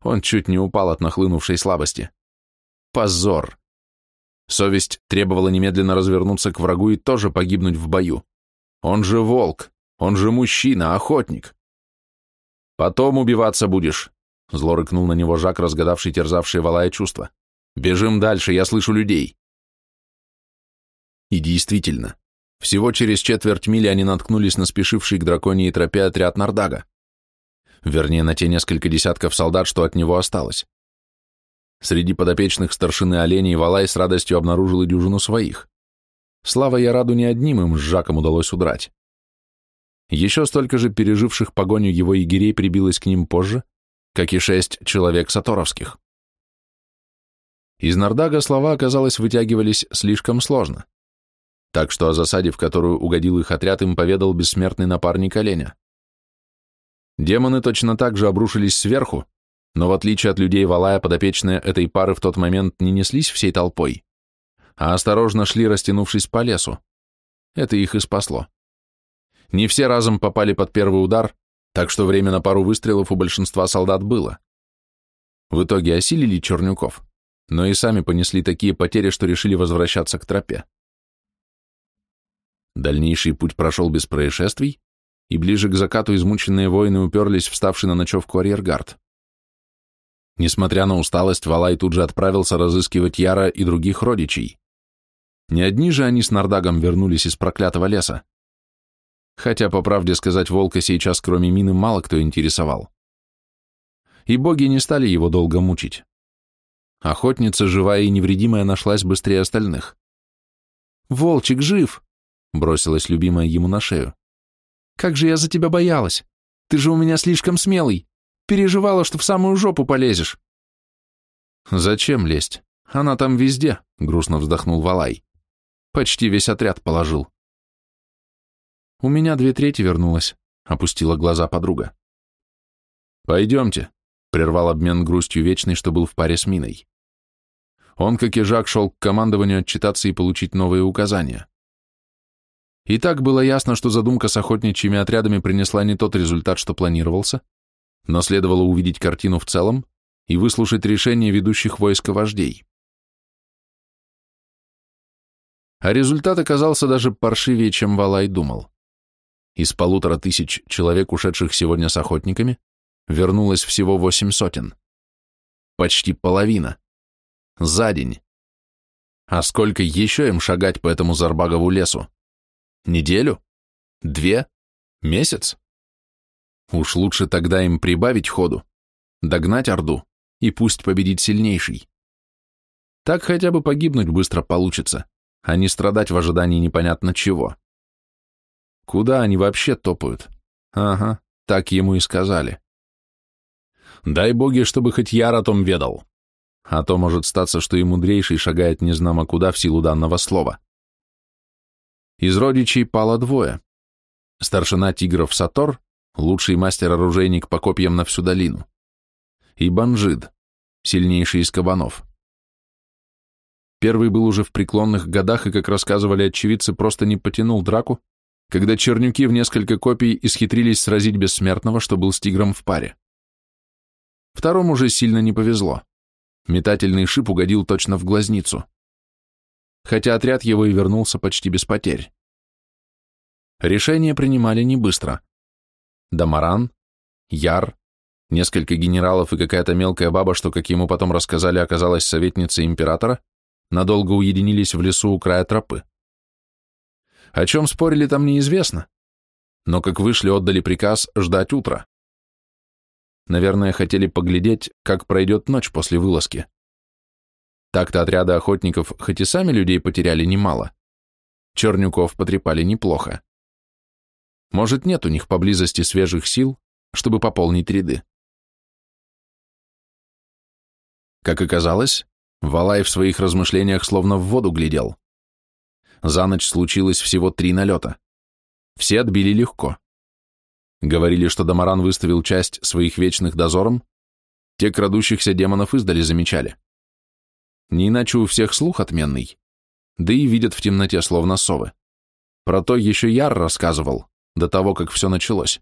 A: Он чуть не упал от нахлынувшей слабости. Позор! Совесть требовала немедленно развернуться к врагу и тоже погибнуть в бою. Он же волк, он же мужчина, охотник. Потом убиваться будешь, зло рыкнул на него Жак, разгадавший терзавшие Валая чувства. Бежим дальше, я слышу людей. И действительно, всего через четверть мили они наткнулись на спешивший к драконьей тропе отряд Нардага. Вернее, на те несколько десятков солдат, что от него осталось. Среди подопечных старшины оленей Валай с радостью обнаружил и дюжину своих. Слава Яраду не одним им с Жаком удалось удрать. Еще столько же переживших погоню его егерей прибилось к ним позже, как и шесть человек саторовских. Из Нардага слова, оказалось, вытягивались слишком сложно, так что о засаде, в которую угодил их отряд, им поведал бессмертный напарник оленя. Демоны точно так же обрушились сверху, но в отличие от людей Валая, подопечные этой пары в тот момент не неслись всей толпой, а осторожно шли, растянувшись по лесу. Это их и спасло. Не все разом попали под первый удар, так что время на пару выстрелов у большинства солдат было. В итоге осилили Чернюков, но и сами понесли такие потери, что решили возвращаться к тропе. Дальнейший путь прошел без происшествий, и ближе к закату измученные воины уперлись вставший на ночевку арьергард. Несмотря на усталость, Валай тут же отправился разыскивать Яра и других родичей. Не одни же они с Нардагом вернулись из проклятого леса. Хотя, по правде сказать, волка сейчас, кроме мины, мало кто интересовал. И боги не стали его долго мучить. Охотница, живая и невредимая, нашлась быстрее остальных. «Волчик жив!» — бросилась любимая ему на шею. «Как же я за тебя боялась! Ты же у меня слишком смелый! Переживала, что в самую жопу полезешь!» «Зачем лезть? Она там везде!» — грустно вздохнул Валай. «Почти весь отряд положил». «У меня две трети вернулась», — опустила глаза подруга. «Пойдемте», — прервал обмен грустью вечный, что был в паре с Миной. Он, как и Жак, шел к командованию отчитаться и получить новые указания. И так было ясно, что задумка с охотничьими отрядами принесла не тот результат, что планировался, но следовало увидеть картину в целом и выслушать решение ведущих войска вождей. А результат оказался даже паршивее, чем Валай думал. Из полутора тысяч человек, ушедших сегодня с охотниками, вернулось всего восемь сотен. Почти половина. За день. А сколько еще им шагать по этому Зарбагову лесу? Неделю? Две? Месяц? Уж лучше тогда им прибавить ходу, догнать Орду, и пусть победит сильнейший. Так хотя бы погибнуть быстро получится, а не страдать в ожидании непонятно чего. Куда они вообще топают? Ага, так ему и сказали. Дай боги, чтобы хоть Яр о том ведал. А то может статься, что и мудрейший шагает незнамо куда в силу данного слова. Из родичей пало двое. Старшина тигров Сатор, лучший мастер-оружейник по копьям на всю долину, и Банжид, сильнейший из кабанов. Первый был уже в преклонных годах и, как рассказывали очевидцы, просто не потянул драку, когда чернюки в несколько копий исхитрились сразить бессмертного, что был с тигром в паре. Второму же сильно не повезло. Метательный шип угодил точно в глазницу. Хотя отряд его и вернулся почти без потерь. Решение принимали не быстро. Дамаран, Яр, несколько генералов и какая-то мелкая баба, что, как ему потом рассказали, оказалась советницей императора, надолго уединились в лесу у края тропы. О чем спорили там неизвестно, но как вышли, отдали приказ ждать утра. Наверное, хотели поглядеть, как пройдет ночь после вылазки. Так-то отряды охотников хоть и сами людей потеряли немало, чернюков потрепали неплохо. Может, нет у них поблизости свежих сил, чтобы пополнить ряды. Как оказалось, Валай в своих размышлениях словно в воду глядел. За ночь случилось всего три налета. Все отбили легко. Говорили, что Дамаран выставил часть своих вечных дозором, те крадущихся демонов издали замечали. Не иначе у всех слух отменный, да и видят в темноте словно совы. Про то еще Яр рассказывал, до того, как все началось.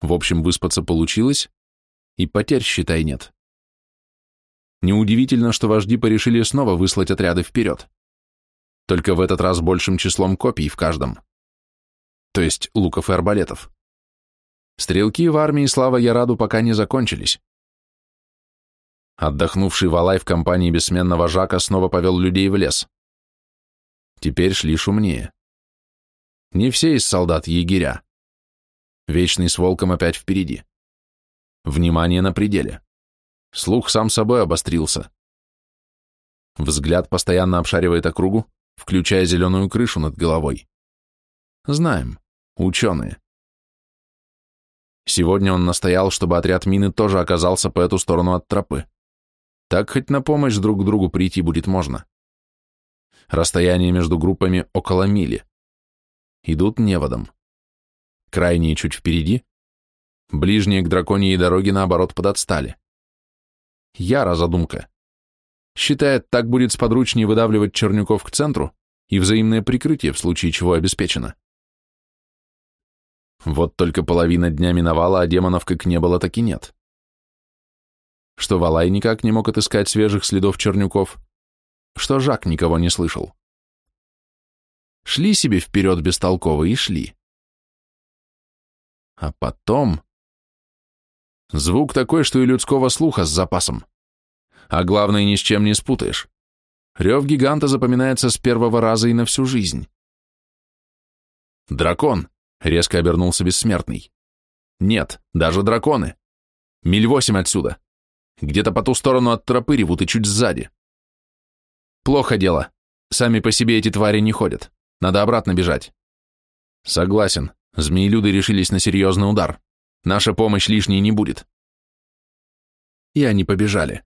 A: В общем, выспаться получилось, и потерь, считай, нет. Неудивительно, что вожди порешили снова выслать отряды вперед. Только в этот раз большим числом копий в каждом то есть луков и арбалетов. Стрелки в армии Слава Яраду пока не закончились. Отдохнувший Валай в компании бессменного Жака снова повел людей в лес. Теперь шли шумнее. Не все из солдат егеря. Вечный с волком опять впереди. Внимание на пределе. Слух сам собой обострился. Взгляд постоянно обшаривает округу, включая зеленую крышу над головой. Знаем, ученые. Сегодня он настоял, чтобы отряд мины тоже оказался по эту сторону от тропы. Так хоть на помощь друг другу прийти будет можно. Расстояние между группами около мили. Идут неводом. Крайние чуть впереди, ближние к драконьей дороге, наоборот, подотстали. Яра задумка. Считает, так будет сподручнее выдавливать Чернюков к центру, и взаимное прикрытие в случае чего обеспечено. Вот только половина дня миновала, а демонов как не было, так и нет. Что Валай никак не мог отыскать свежих следов Чернюков, что Жак никого не слышал. Шли себе вперед бестолково и шли. А потом... Звук такой, что и людского слуха с запасом. А главное, ни с чем не спутаешь. Рев гиганта запоминается с первого раза и на всю жизнь. «Дракон!» — резко обернулся бессмертный. «Нет, даже драконы. Миль восемь отсюда. Где-то по ту сторону от тропы ревут и чуть сзади. Плохо дело. Сами по себе эти твари не ходят. Надо обратно бежать». «Согласен. Змеелюды решились на серьезный удар. Наша помощь лишней не будет». И они побежали.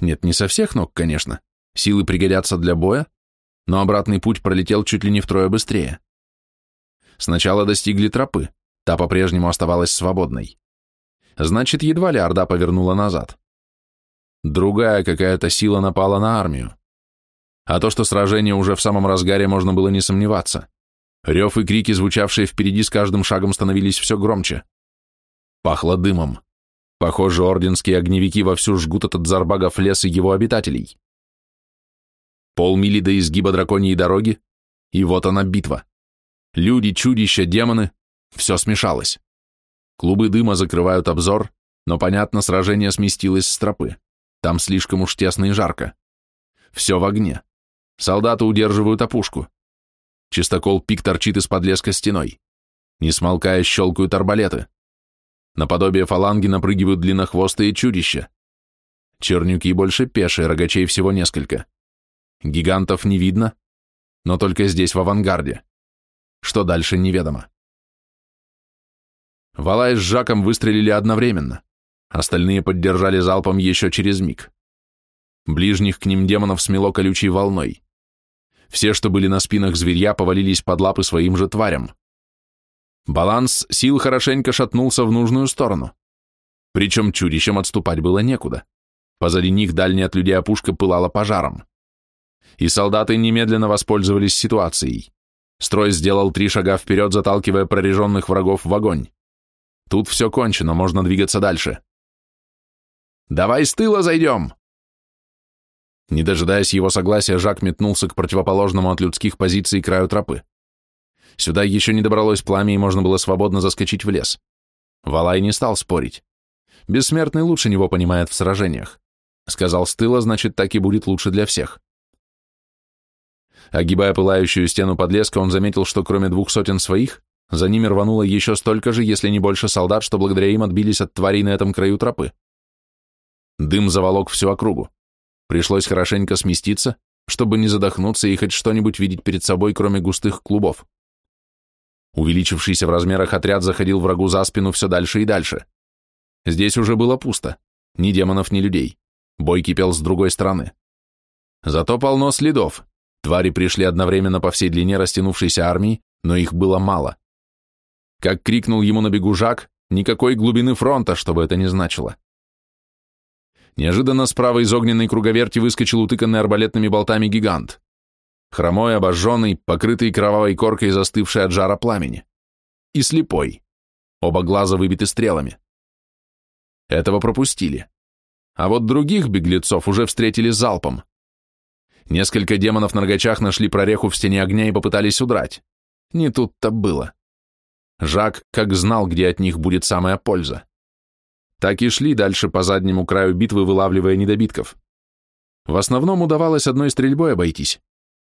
A: Нет, не со всех ног, конечно. Силы пригодятся для боя, но обратный путь пролетел чуть ли не втрое быстрее. Сначала достигли тропы, та по-прежнему оставалась свободной. Значит, едва ли Орда повернула назад. Другая какая-то сила напала на армию. А то, что сражение уже в самом разгаре, можно было не сомневаться. Рев и крики, звучавшие впереди, с каждым шагом становились все громче. Пахло дымом. Похоже, орденские огневики вовсю жгут этот Зарбагов лес и его обитателей. Полмили до изгиба драконьей дороги, и вот она битва. Люди, чудища, демоны — все смешалось. Клубы дыма закрывают обзор, но, понятно, сражение сместилось с тропы. Там слишком уж тесно и жарко. Все в огне. Солдаты удерживают опушку. Чистокол пик торчит из-под леска стеной. Не смолкая, щелкают арбалеты. Наподобие фаланги напрыгивают длиннохвостые чудища. Чернюки больше пешие, рогачей всего несколько. Гигантов не видно, но только здесь, в авангарде. Что дальше, неведомо. Валай с Жаком выстрелили одновременно. Остальные поддержали залпом еще через миг. Ближних к ним демонов смело колючей волной. Все, что были на спинах зверья, повалились под лапы своим же тварям. Баланс сил хорошенько шатнулся в нужную сторону. Причем чудищам отступать было некуда. Позади них дальняя от людей опушка пылала пожаром. И солдаты немедленно воспользовались ситуацией. Строй сделал три шага вперед, заталкивая прореженных врагов в огонь. Тут все кончено, можно двигаться дальше. «Давай с тыла зайдем!» Не дожидаясь его согласия, Жак метнулся к противоположному от людских позиций краю тропы. Сюда еще не добралось пламя, и можно было свободно заскочить в лес. Валай не стал спорить. Бессмертный лучше него понимает в сражениях. Сказал с тыла, значит, так и будет лучше для всех. Огибая пылающую стену подлеска, он заметил, что кроме двух сотен своих, за ними рвануло еще столько же, если не больше солдат, что благодаря им отбились от тварей на этом краю тропы. Дым заволок всю округу. Пришлось хорошенько сместиться, чтобы не задохнуться и хоть что-нибудь видеть перед собой, кроме густых клубов. Увеличившийся в размерах отряд заходил врагу за спину все дальше и дальше. Здесь уже было пусто. Ни демонов, ни людей. Бой кипел с другой стороны. Зато полно следов. Твари пришли одновременно по всей длине растянувшейся армии, но их было мало. Как крикнул ему на бегу Жак, никакой глубины фронта, что бы это ни значило. Неожиданно справа из огненной круговерти выскочил утыканный арбалетными болтами гигант. Хромой, обожженный, покрытый кровавой коркой, застывший от жара пламени. И слепой. Оба глаза выбиты стрелами. Этого пропустили. А вот других беглецов уже встретили залпом. Несколько демонов на рогачах нашли прореху в стене огня и попытались удрать. Не тут-то было. Жак как знал, где от них будет самая польза. Так и шли дальше по заднему краю битвы, вылавливая недобитков. В основном удавалось одной стрельбой обойтись.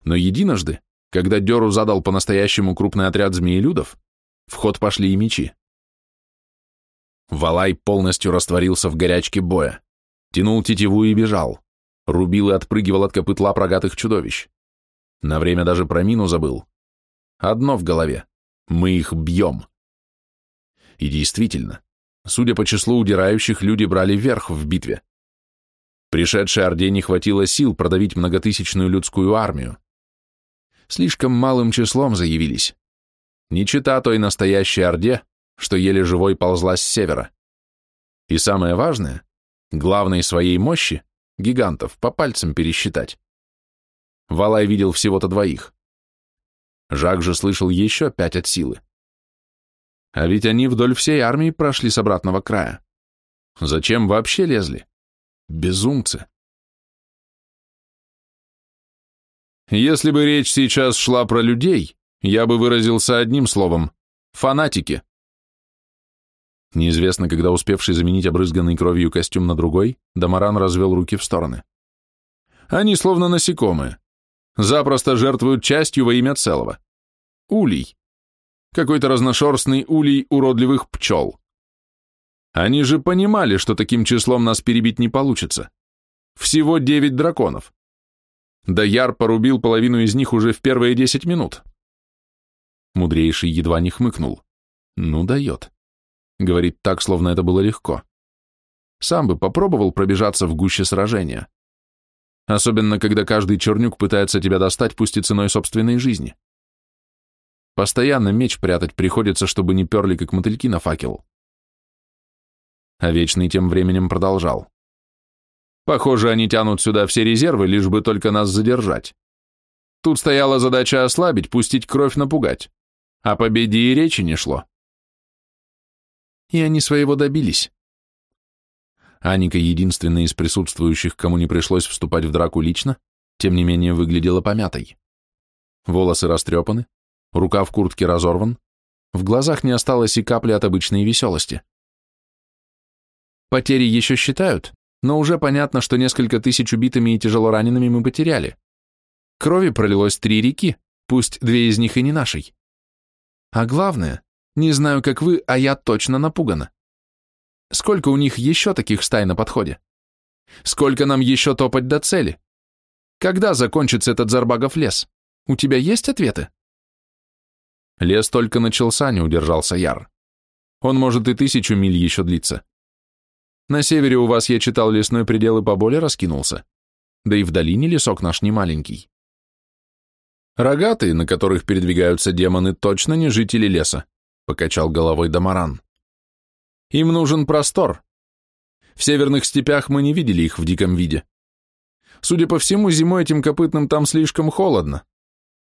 A: Но единожды, когда Деру задал по-настоящему крупный отряд змеелюдов, в ход пошли и мечи. Валай полностью растворился в горячке боя, тянул тетиву и бежал, рубил и отпрыгивал от копыт лап чудовищ. На время даже про мину забыл. Одно в голове. Мы их бьем. И действительно, судя по числу удирающих, люди брали верх в битве. Пришедшей Орде не хватило сил продавить многотысячную людскую армию. Слишком малым числом заявились. Не чита той настоящей Орде, что еле живой ползла с севера. И самое важное, главной своей мощи, гигантов, по пальцам пересчитать. Валай видел всего-то двоих. Жак же слышал еще пять от силы. А ведь они вдоль всей армии прошли с обратного края. Зачем вообще лезли? Безумцы. Если бы речь сейчас шла про людей, я бы выразился одним словом – фанатики. Неизвестно, когда успевший заменить обрызганный кровью костюм на другой, Дамаран развел руки в стороны. Они словно насекомые. Запросто жертвуют частью во имя целого. Улей. Какой-то разношерстный улей уродливых пчел. Они же понимали, что таким числом нас перебить не получится. Всего девять драконов. Да Яр порубил половину из них уже в первые десять минут. Мудрейший едва не хмыкнул. Ну, дает. Говорит так, словно это было легко. Сам бы попробовал пробежаться в гуще сражения. Особенно, когда каждый чернюк пытается тебя достать, пусть и ценой собственной жизни. Постоянно меч прятать приходится, чтобы не перли, как мотыльки на факел. А Вечный тем временем продолжал. Похоже, они тянут сюда все резервы, лишь бы только нас задержать. Тут стояла задача ослабить, пустить кровь напугать. О победе и речи не шло и они своего добились. Аника, единственная из присутствующих, кому не пришлось вступать в драку лично, тем не менее выглядела помятой. Волосы растрепаны, рука в куртке разорван, в глазах не осталось и капли от обычной веселости. Потери еще считают, но уже понятно, что несколько тысяч убитыми и тяжело ранеными мы потеряли. Крови пролилось три реки, пусть две из них и не нашей. А главное, не знаю, как вы, а я точно напугана. Сколько у них еще таких стай на подходе? Сколько нам еще топать до цели? Когда закончится этот Зарбагов лес? У тебя есть ответы? Лес только начался, не удержался Яр. Он может и тысячу миль еще длиться. На севере у вас, я читал, лесной предел и поболее раскинулся. Да и в долине лесок наш не маленький. Рогатые, на которых передвигаются демоны, точно не жители леса покачал головой Дамаран. Им нужен простор. В северных степях мы не видели их в диком виде. Судя по всему, зимой этим копытным там слишком холодно.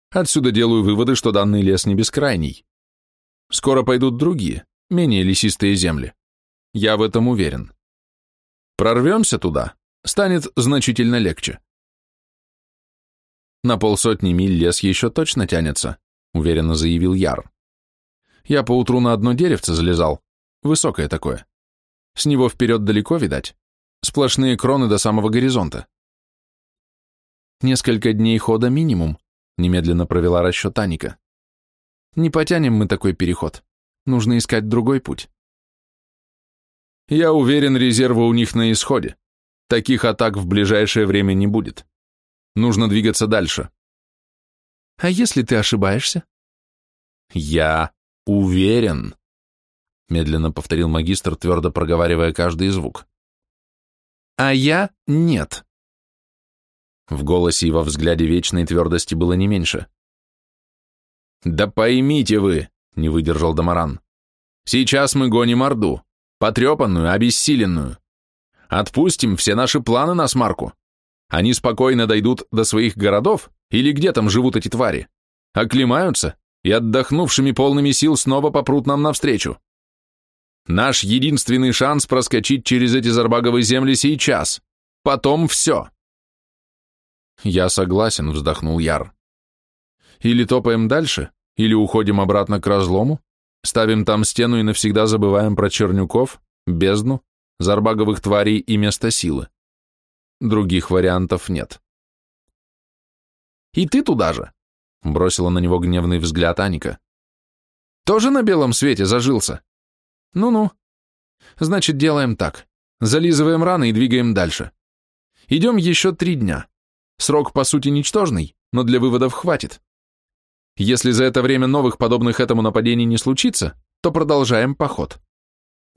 A: Отсюда делаю выводы, что данный лес не бескрайний. Скоро пойдут другие, менее лесистые земли. Я в этом уверен. Прорвемся туда, станет значительно легче. На полсотни миль лес еще точно тянется, уверенно заявил Яр. Я поутру на одно деревце залезал, высокое такое. С него вперед далеко, видать. Сплошные кроны до самого горизонта. Несколько дней хода минимум, немедленно провела расчет Аника. Не потянем мы такой переход. Нужно искать другой путь. Я уверен, резервы у них на исходе. Таких атак в ближайшее время не будет. Нужно двигаться дальше. А если ты ошибаешься? Я «Уверен», — медленно повторил магистр, твердо проговаривая каждый звук. «А я нет». В голосе и во взгляде вечной твердости было не меньше. «Да поймите вы», — не выдержал Дамаран. «Сейчас мы гоним Орду, потрепанную, обессиленную. Отпустим все наши планы на смарку. Они спокойно дойдут до своих городов, или где там живут эти твари, оклемаются и отдохнувшими полными сил снова попрут нам навстречу. Наш единственный шанс проскочить через эти зарбаговые земли сейчас. Потом все. Я согласен, вздохнул Яр. Или топаем дальше, или уходим обратно к разлому, ставим там стену и навсегда забываем про чернюков, бездну, зарбаговых тварей и место силы. Других вариантов нет. И ты туда же, Бросила на него гневный взгляд Аника. Тоже на белом свете зажился? Ну-ну. Значит, делаем так. Зализываем раны и двигаем дальше. Идем еще три дня. Срок, по сути, ничтожный, но для выводов хватит. Если за это время новых подобных этому нападений не случится, то продолжаем поход.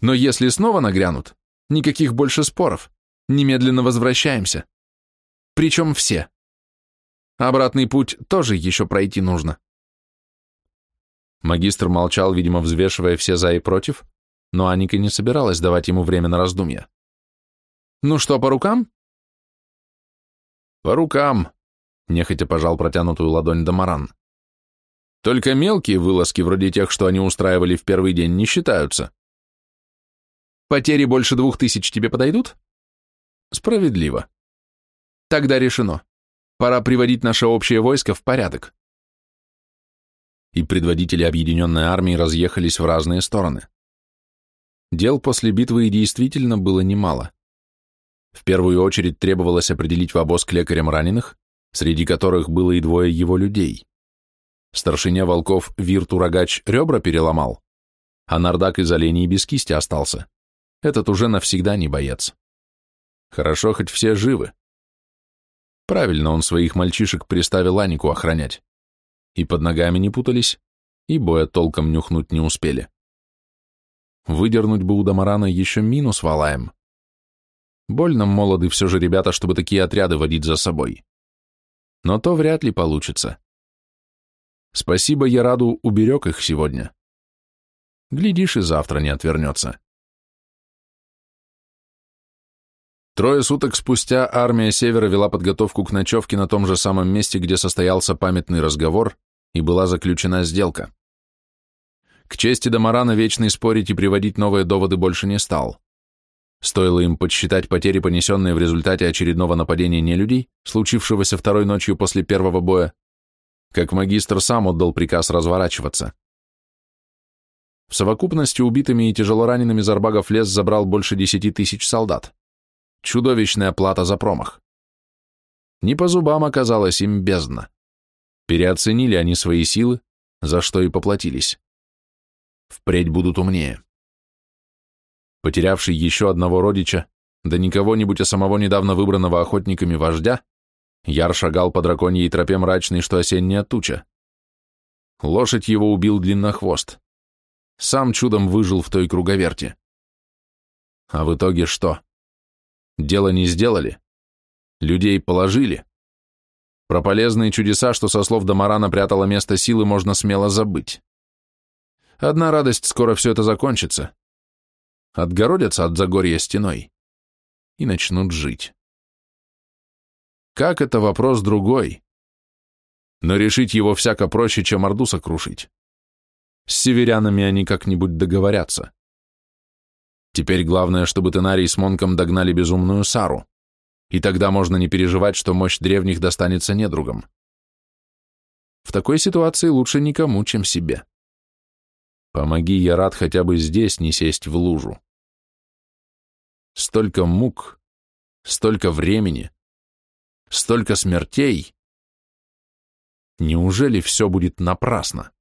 A: Но если снова нагрянут, никаких больше споров, немедленно возвращаемся. Причем все. Обратный путь тоже еще пройти нужно. Магистр молчал, видимо, взвешивая все за и против, но Аника не собиралась давать ему время на раздумья. «Ну что, по рукам?» «По рукам», — нехотя пожал протянутую ладонь Дамаран. «Только мелкие вылазки, вроде тех, что они устраивали в первый день, не считаются». «Потери больше двух тысяч тебе подойдут?» «Справедливо». «Тогда решено. Пора приводить наше общее войско в порядок и предводители объединенной армии разъехались в разные стороны. Дел после битвы и действительно было немало. В первую очередь требовалось определить в обоз к лекарям раненых, среди которых было и двое его людей. Старшиня волков Виртурагач ребра переломал, а Нардак из оленей без кисти остался. Этот уже навсегда не боец. Хорошо, хоть все живы. Правильно он своих мальчишек приставил Анику охранять и под ногами не путались, и боя толком нюхнуть не успели. Выдернуть бы у Дамарана еще минус валаем. Больно молоды все же ребята, чтобы такие отряды водить за собой. Но то вряд ли получится. Спасибо Яраду уберег их сегодня. Глядишь, и завтра не отвернется. Трое суток спустя армия Севера вела подготовку к ночевке на том же самом месте, где состоялся памятный разговор, и была заключена сделка. К чести Дамарана Вечный спорить и приводить новые доводы больше не стал. Стоило им подсчитать потери, понесенные в результате очередного нападения нелюдей, случившегося второй ночью после первого боя, как магистр сам отдал приказ разворачиваться. В совокупности убитыми и тяжелоранеными Зарбагов лес забрал больше десяти тысяч солдат. Чудовищная плата за промах. Не по зубам оказалась им бездна. Переоценили они свои силы, за что и поплатились. Впредь будут умнее. Потерявший еще одного родича, да не кого-нибудь, а самого недавно выбранного охотниками вождя, Яр шагал по драконьей тропе мрачной, что осенняя туча. Лошадь его убил длиннохвост. Сам чудом выжил в той круговерте. А в итоге что? Дело не сделали. Людей положили. Про полезные чудеса, что со слов Дамарана прятало место силы, можно смело забыть. Одна радость, скоро все это закончится. Отгородятся от Загорья стеной и начнут жить. Как это вопрос другой? Но решить его всяко проще, чем Орду сокрушить. С северянами они как-нибудь договорятся. Теперь главное, чтобы Тенарий с Монком догнали безумную Сару и тогда можно не переживать, что мощь древних достанется недругам. В такой ситуации лучше никому, чем себе. Помоги, я рад хотя бы здесь не сесть в лужу. Столько мук, столько времени, столько смертей. Неужели все будет напрасно?